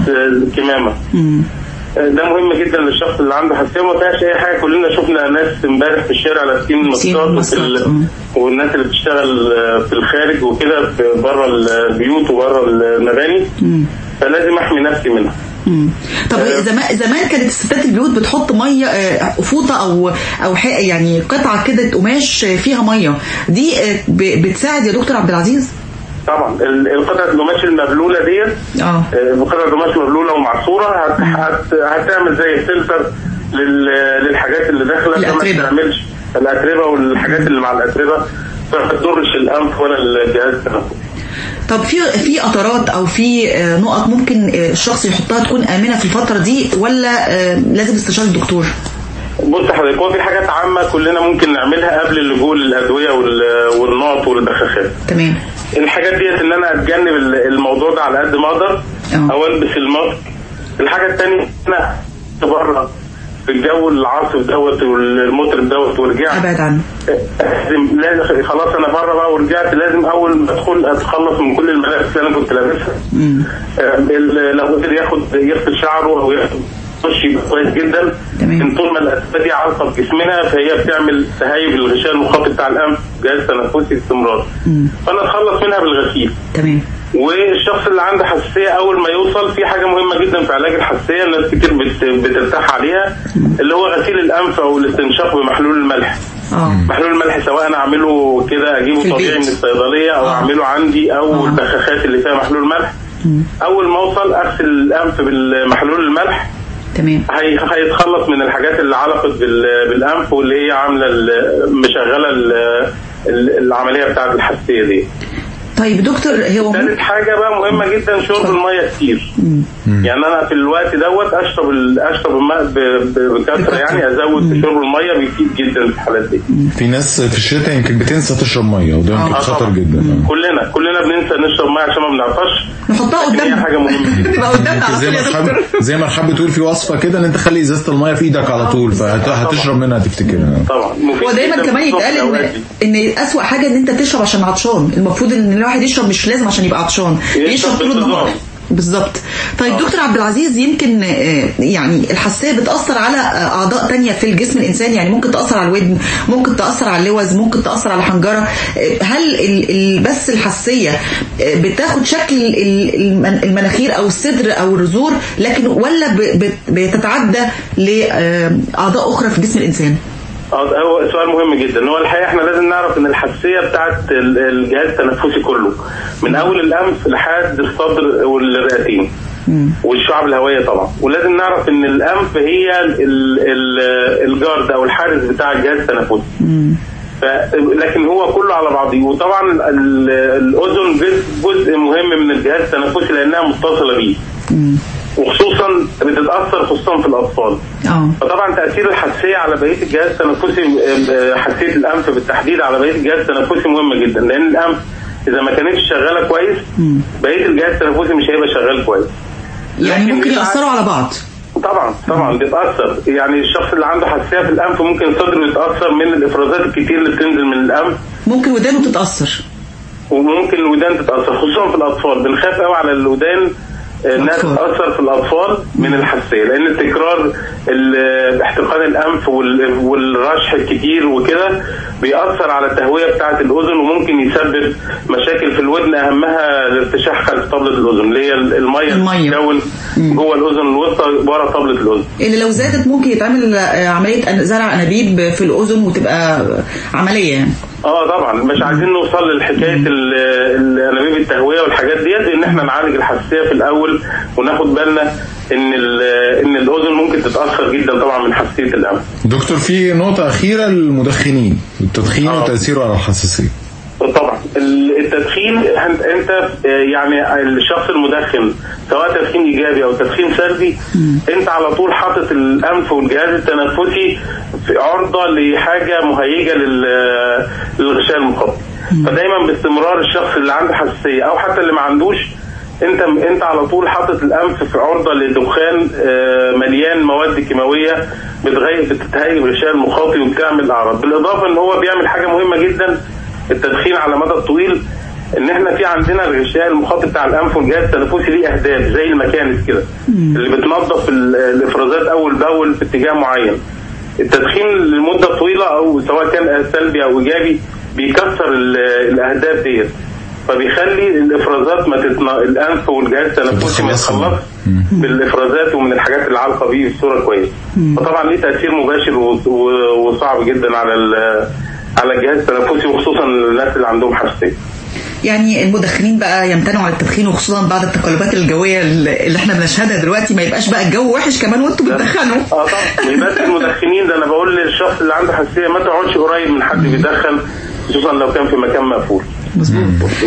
Speaker 9: آه، ده مهم جدا للشخص اللي عنده حساسية. وما فيهاش أي حاجة. كلنا شفنا ناس امبارح في الشارع لابسين ماسكات
Speaker 4: آه.
Speaker 9: والناس اللي بتشتغل آه، في الخارج وكده بره البيوت وبره المباني. فلازم أحمي نفسي منها.
Speaker 4: مم. طب. زمان زمان كانت الستات البيوت بتحط مية فوطة أو أو يعني قطعة كده قماش فيها مية. دي بتساعد يا دكتور عبد العزيز؟
Speaker 9: طبعا. ال- القطعة القماش المبلولة ديت
Speaker 4: آه.
Speaker 9: آه، قطعه قماش مبلولة ومعصورة. هت... هت... هتعمل زي فلتر لل... للحاجات اللي داخلة فما
Speaker 4: الأتربة.
Speaker 9: تعملش الأتربة والحاجات اللي مع الأتربة فما تضرش الأنف ولا الجهاز التنفسي
Speaker 4: طب في في قطرات أو في آه، نقط ممكن آه، الشخص يحطها تكون آمنة في الفترة دي ولا لازم استشارة الدكتور؟
Speaker 9: بص حضرتك هو في حاجات عامة كلنا ممكن نعملها قبل اللجوء للأدوية وال- والنقط والبخاخات
Speaker 4: تمام.
Speaker 9: الحاجات ديت ان أنا اتجنب ال- الموضوع ده على قد ما أقدر
Speaker 4: آه.
Speaker 9: أو ألبس الماسك. الحاجة الثانية أنا بره في الجو العاصف دوت والمطرب دوت ورجعت.
Speaker 4: أبعد عنه.
Speaker 9: لازم لازم خلاص أنا بره بقى ورجعت لازم أول ما أدخل أتخلص من كل الملابس اللي أنا كنت لابسها. آه، لو قدر ياخد يغسل شعره أو ياخد دش يبقى كويس جدا. من طول ما الأسباب دي عالقه في جسمنا فهي بتعمل تهيب الغشاء المخاطي بتاع الأنف جهاز تنفسي باستمرار فأنا أتخلص منها بالغسيل.
Speaker 4: تمام.
Speaker 9: والشخص اللي عنده حساسية أول ما يوصل في حاجة مهمة جدا في علاج الحساسية الناس كتير بت- بترتاح عليها اللي هو غسيل الأنف أو الاستنشاق بمحلول الملح.
Speaker 4: آه.
Speaker 9: محلول الملح سواء أنا أعمله كده
Speaker 4: أجيبه.
Speaker 9: طبيعي من الصيدلية أو
Speaker 4: آه.
Speaker 9: أعمله عندي أو
Speaker 4: آه.
Speaker 9: البخاخات اللي فيها محلول ملح أول ما أوصل أغسل الأنف بالمحلول الملح.
Speaker 4: تمام.
Speaker 9: هي- هيتخلص من الحاجات اللي علقت بال- بالأنف واللي هي عاملة مشغلة ال- ال- العملية بتاعة الحساسية دي.
Speaker 4: طيب دكتور هو
Speaker 9: ثالث حاجة بقى مهمة جدا شرب المية كتير. يعني أنا في الوقت دوت أشرب أشرب الماء ب- ب- بكثرة يعني أزود في شرب المية بيفيد جدا في الحالات دي.
Speaker 3: في ناس في الشتاء يمكن بتنسى تشرب مية وده يمكن
Speaker 9: آه.
Speaker 3: خطر
Speaker 9: طبعاً.
Speaker 3: جدا. آه.
Speaker 9: كلنا كلنا بننسى نشرب مية عشان ما بنعطش.
Speaker 4: نحطها قدامنا.
Speaker 9: حاجة مهمة. جدا
Speaker 4: تبقى قدامنا على
Speaker 3: زي
Speaker 4: طول
Speaker 3: ما
Speaker 4: دكتور.
Speaker 3: زي ما بتقول في وصفة كده إن أنت خلي إزازة المية في إيدك على طول فهتشرب منها تفتكرها.
Speaker 9: طبعا.
Speaker 4: هو دايما كمان يتقال
Speaker 9: إن.
Speaker 4: إن أسوأ حاجة إن أنت تشرب عشان عطشان. المفروض إن الواحد يشرب مش لازم عشان يبقى عطشان.
Speaker 9: يشرب
Speaker 4: طول. النهار. بالظبط. طيب دكتور عبد العزيز يمكن آه، يعني الحساسية بتأثر على آه، أعضاء تانية في الجسم الإنسان يعني ممكن تأثر على الودن ممكن تأثر على اللوز ممكن تأثر على الحنجرة. آه، هل بس الحساسية آه، بتاخد شكل ال- المن- المناخير أو الصدر أو الرزور لكن ولا بتتعدى لاعضاء أخرى في جسم
Speaker 9: الإنسان؟ هو سؤال مهم جدا. هو الحقيقة إحنا لازم نعرف إن الحساسية بتاعت ال- الجهاز التنفسي كله من أول الانف لحد الصدر والرئتين والشعب الهوائية طبعا. ولازم نعرف إن الأنف هي ال- ال- الجارد أو الحارس بتاع الجهاز التنفسي. ف... لكن هو كله على بعضه. وطبعا ال- الأذن جزء, جزء مهم من الجهاز التنفسي لأنها متصلة بيه. وخصوصا بتتأثر خصوصا في الأطفال.
Speaker 4: آه.
Speaker 9: فطبعا تأثير الحساسية على بقية الجهاز التنفسي آه، حساسية الأنف بالتحديد على بقية الجهاز التنفسي مهمة جدا لأن الأنف إذا ما كانتش شغالة كويس بقية الجهاز التنفسي مش هيبقى شغال كويس.
Speaker 4: يعني ممكن يأثروا على بعض.
Speaker 9: طبعا طبعا بيتأثر. يعني الشخص اللي عنده حساسية في الأنف ممكن صدره يتأثر من الإفرازات الكتير اللي بتنزل من الأنف.
Speaker 4: ممكن ودانه تتأثر.
Speaker 9: وممكن الودان تتأثر خصوصا في الأطفال. بنخاف قوي على الودان آه، انها. تتاثر في الأطفال من الحساسية لأن تكرار احتقان الأنف وال- والرشح الكتير وكده بيأثر على التهوية بتاعة الأذن وممكن يسبب مشاكل في الودن أهمها الارتشاح خلف طبلة الأذن اللي هي
Speaker 4: المية.
Speaker 9: اللي بتتكون جوه الأذن الوسطى ورا طبلة الأذن
Speaker 4: اللي لو زادت ممكن يتعمل عملية أن- زرع أنابيب في الأذن وتبقى عملية يعني
Speaker 9: آه طبعا. مش عايزين نوصل لحكاية ال- الأنابيب التهوية والحاجات ديت إن إحنا نعالج الحساسية في الأول وناخد بالنا إن إن الأذن ممكن تتأثر جدا طبعا من حساسية الانف
Speaker 3: دكتور في نقطة أخيرة للمدخنين التدخين
Speaker 9: آه.
Speaker 3: وتأثيره على الحساسية.
Speaker 9: طبعا. ال- التدخين انت آه، يعني الشخص المدخن سواء تدخين إيجابي أو تدخين سلبي انت على طول حاطط الأنف والجهاز التنفسي في عرضة لحاجة مهيجة لل- للغشاء المخاطي فدايما باستمرار الشخص اللي عنده حساسية أو حتى اللي ما عندوش انت انت على طول حاطط الأنف في عرضة لدخان آه، مليان مواد كيماوية بتغير بتتهيج الغشاء المخاطي وبتعمل أعراض. بالإضافة إن هو بيعمل حاجة مهمة جدا التدخين على المدى الطويل إن إحنا في عندنا الغشاء المخاطي بتاع الأنف والجهاز التنفسي ليه أهداف زي المكانس كده. اللي بتنظف ال- الإفرازات أول بأول في اتجاه معين. التدخين لمدة طويلة أو سواء كان سلبي أو إيجابي بيكسر ال- الأهداف ديت. فبيخلي الإفرازات ما تتنا... الأنف والجهاز التنفسي ما يتخلصش بالإفرازات ومن الحاجات العالقة بيه بصورة كويسة. فطبعا ليه تأثير مباشر و... و... وصعب جدا على ال... على الجهاز التنفسي وخصوصا الناس اللي عندهم حساسية.
Speaker 4: يعني المدخنين بقى يمتنعوا عن التدخين وخصوصا بعد التقلبات الجوية اللي إحنا بنشهدها دلوقتي ما يبقاش بقى الجو وحش كمان وانتوا بتدخنوا.
Speaker 9: آه طبعا. يبقى المدخنين. ده أنا بقول للشخص اللي عنده حساسية ما تقعدش قريب من حد بيدخن خصوصا لو كان في مكان مقفول.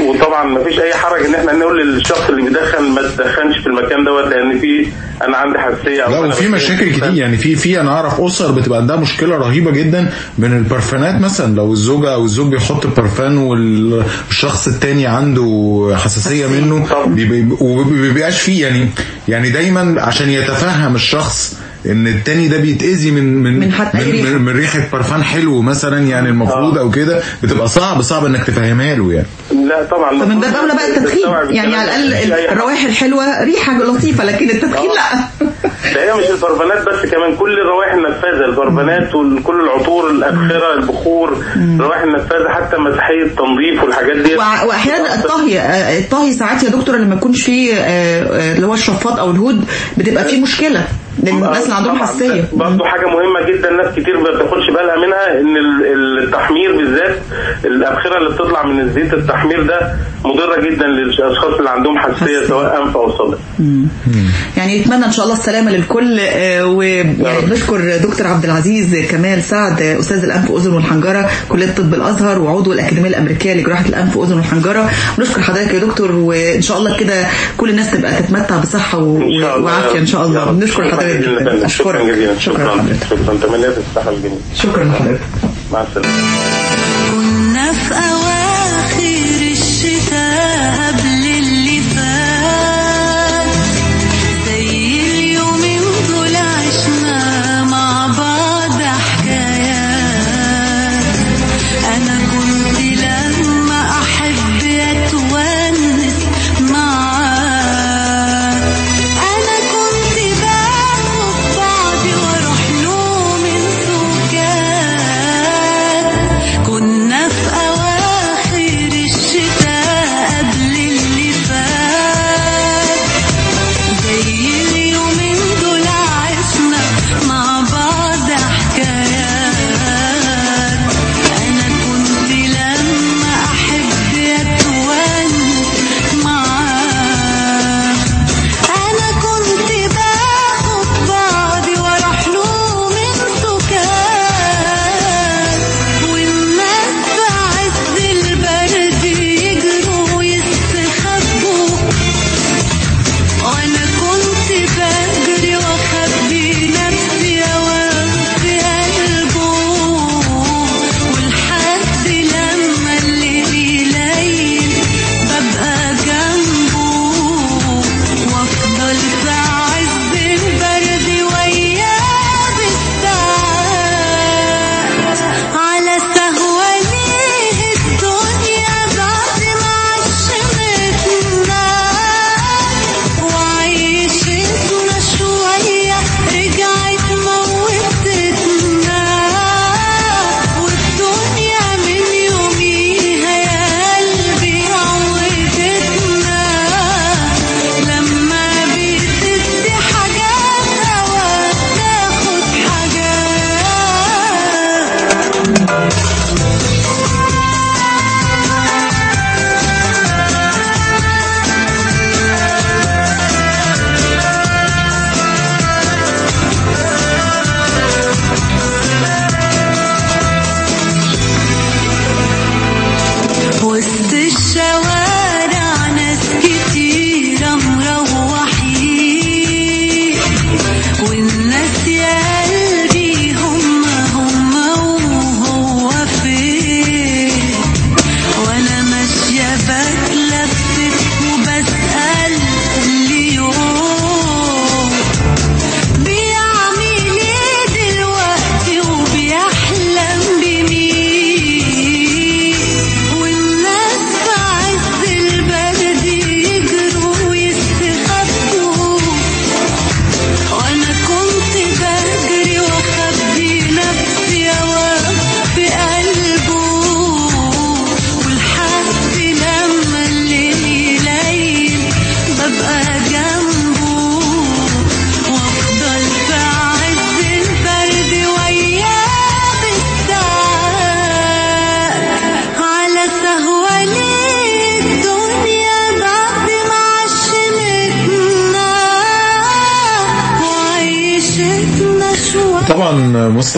Speaker 9: وطبعا ما فيش أي حرج إن إحنا نقول للشخص اللي بيدخن ما تدخنش في المكان دوت لأن في أنا عندي حساسية
Speaker 3: لا وفي مشاكل. كتير. يعني في في أنا أعرف أسر بتبقى عندها مشكلة رهيبة جدا من البرفانات مثلا. لو الزوجة أو الزوج بيحط برفان والشخص التاني عنده حساسية منه بيبقى- ومبيبقاش فيه. يعني يعني دايما عشان يتفهم الشخص إن التاني ده بيتأذي من من
Speaker 4: من حتى
Speaker 3: من. من, من ريحة برفان حلو مثلا يعني المفروض أو كده بتبقى صعب صعب إنك تفهمها له يعني.
Speaker 9: لا طبعا.
Speaker 4: فمن باب أولى بقى التدخين. يعني على.
Speaker 9: الأقل.
Speaker 4: الروائح الحلوة ريحة لطيفة لكن التدخين لا.
Speaker 9: ده هي مش البرفانات بس كمان كل الروائح النفاذة البرفانات وكل العطور الأبخرة البخور الروائح النفاذة حتى مسيحيه التنظيف والحاجات دي.
Speaker 4: واحيانا الطهي آه، الطهي ساعات يا دكتور لما يكونش فيه آه، آه، اللي هو الشفاط أو الهود بتبقى فيه مشكلة. للناس اللي عندهم. حساسية
Speaker 9: برضه حاجة مهمة جدا ناس كتير ما بتاخدش بالها منها إن ال- التحمير بالذات الأبخرة اللي بتطلع من الزيت التحمير ده مضره جدا للأشخاص اللي عندهم حساسية
Speaker 4: حساسية.
Speaker 9: سواء أنف أو صدر
Speaker 4: يعني نتمنى إن شاء الله السلامة للكل آه، ويعني
Speaker 9: رب.
Speaker 4: بنشكر دكتور عبد العزيز كمال سعد أستاذ الأنف وأذن والحنجرة كلية طب الأزهر وعضو الأكاديمية الأمريكية لجراحة الأنف وأذن والحنجرة ونشكر حضرتك يا دكتور وإن شاء الله كده كل الناس تبقى تتمتع بصحة وعافية
Speaker 9: إن شاء الله.
Speaker 4: بنشكر حضرتك
Speaker 9: جزيلاً. يا
Speaker 4: جدا.
Speaker 9: شكرا جزيلا.
Speaker 4: شكرا.
Speaker 9: شكرا. شكرا. تمنيات الصحة والجميل
Speaker 4: شكرا لحضرتك
Speaker 9: مع السلامة.
Speaker 5: كنا في أواخر الشتاء قبل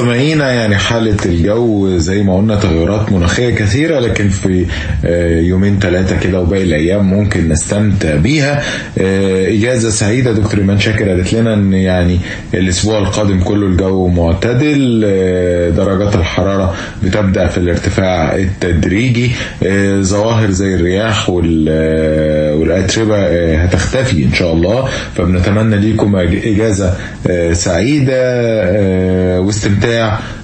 Speaker 3: مستمعينا يعني حالة الجو زي ما قلنا تغيرات مناخية كثيرة لكن في آه، يومين ثلاثة كده وباقي الأيام ممكن نستمتع بيها. آه، إجازة سعيدة دكتور إيمان شاكر قالت لنا إن يعني الأسبوع القادم كله الجو معتدل آه، درجات الحرارة بتبدأ في الارتفاع التدريجي ظواهر زي الرياح وال- والأتربة هتختفي إن شاء الله. فبنتمنى ليكم إجازة سعيدة واستمتاع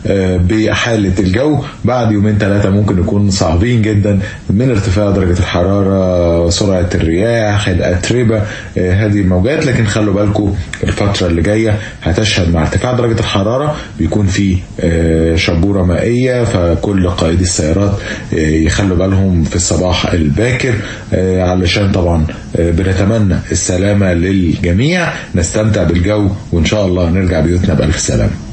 Speaker 3: آه، بحالة الجو. بعد يومين ثلاثة ممكن يكون صعبين جدا من ارتفاع درجة الحرارة سرعة الرياح الأتربة آه، هذه الموجات. لكن خلوا بالكم الفترة اللي جاية هتشهد مع ارتفاع درجة الحرارة. بيكون في آه، شبورة مائية فكل قائدي السيارات آه، يخلوا بالهم في الصباح الباكر. آه، علشان طبعا آه، بنتمنى السلامة للجميع. نستمتع بالجو وإن شاء الله نرجع بيوتنا بألف سلامة.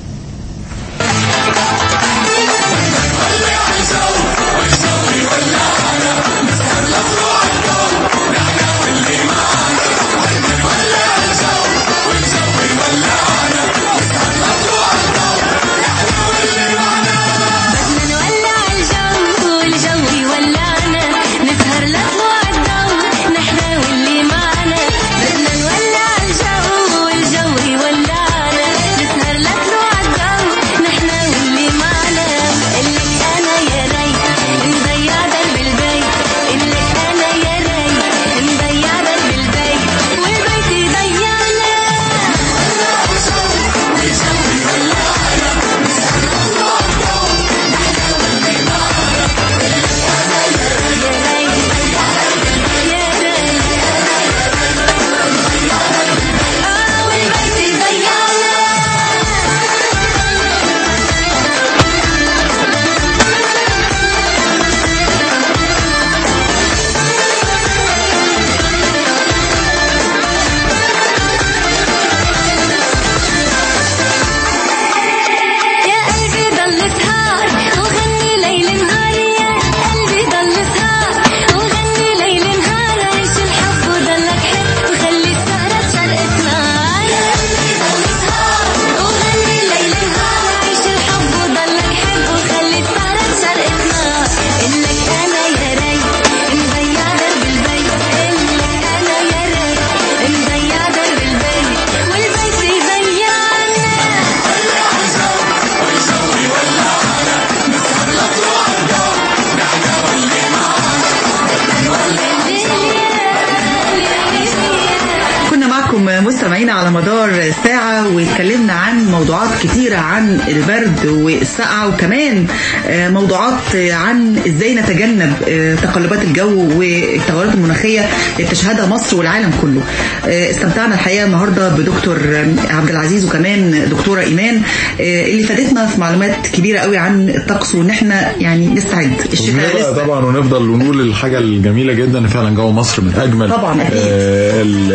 Speaker 4: كتيرة عن البرد والسقعة وكمان آه، موضوعات عن إزاي نتجنب آه، تقلبات الجو والتغيرات المناخية اللي بتشهدها مصر والعالم كله. آه، استمتعنا الحقيقة النهاردة بدكتور عبد العزيز وكمان دكتورة إيمان اللي فادتنا في معلومات كبيرة قوي عن الطقس وإن إحنا يعني نستعد. الشتاء
Speaker 3: طبعا ونفضل نقول الحاجة الجميلة جدا إن فعلا جو مصر من أجمل
Speaker 4: طبعاً، أكيد.
Speaker 3: آه ال-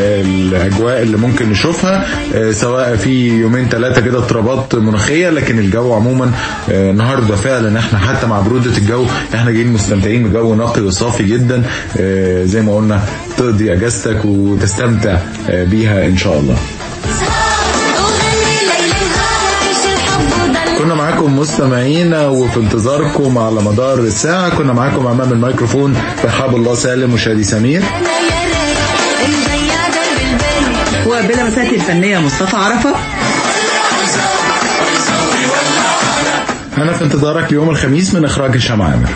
Speaker 3: الأجواء اللي ممكن نشوفها آه سواء في يومين ثلاثة كده اضطرابات مناخية لكن الجو عموما آه النهاردة فعلا إحنا حتى مع برودة الجو إحنا جايين مستمتعين بجو نقي وصافي جدا آه زي ما قلنا تقضي أجازتك وتستمتع آه بيها إن شاء الله. كنا معاكم مستمعينا وفي انتظاركم على مدار الساعة. كنا معاكم أمام الميكروفون رحاب الله سالم وشادي سمير.
Speaker 4: مساء الفنية مصطفى عرفة.
Speaker 3: أنا في انتظارك يوم الخميس من إخراج هشام عامر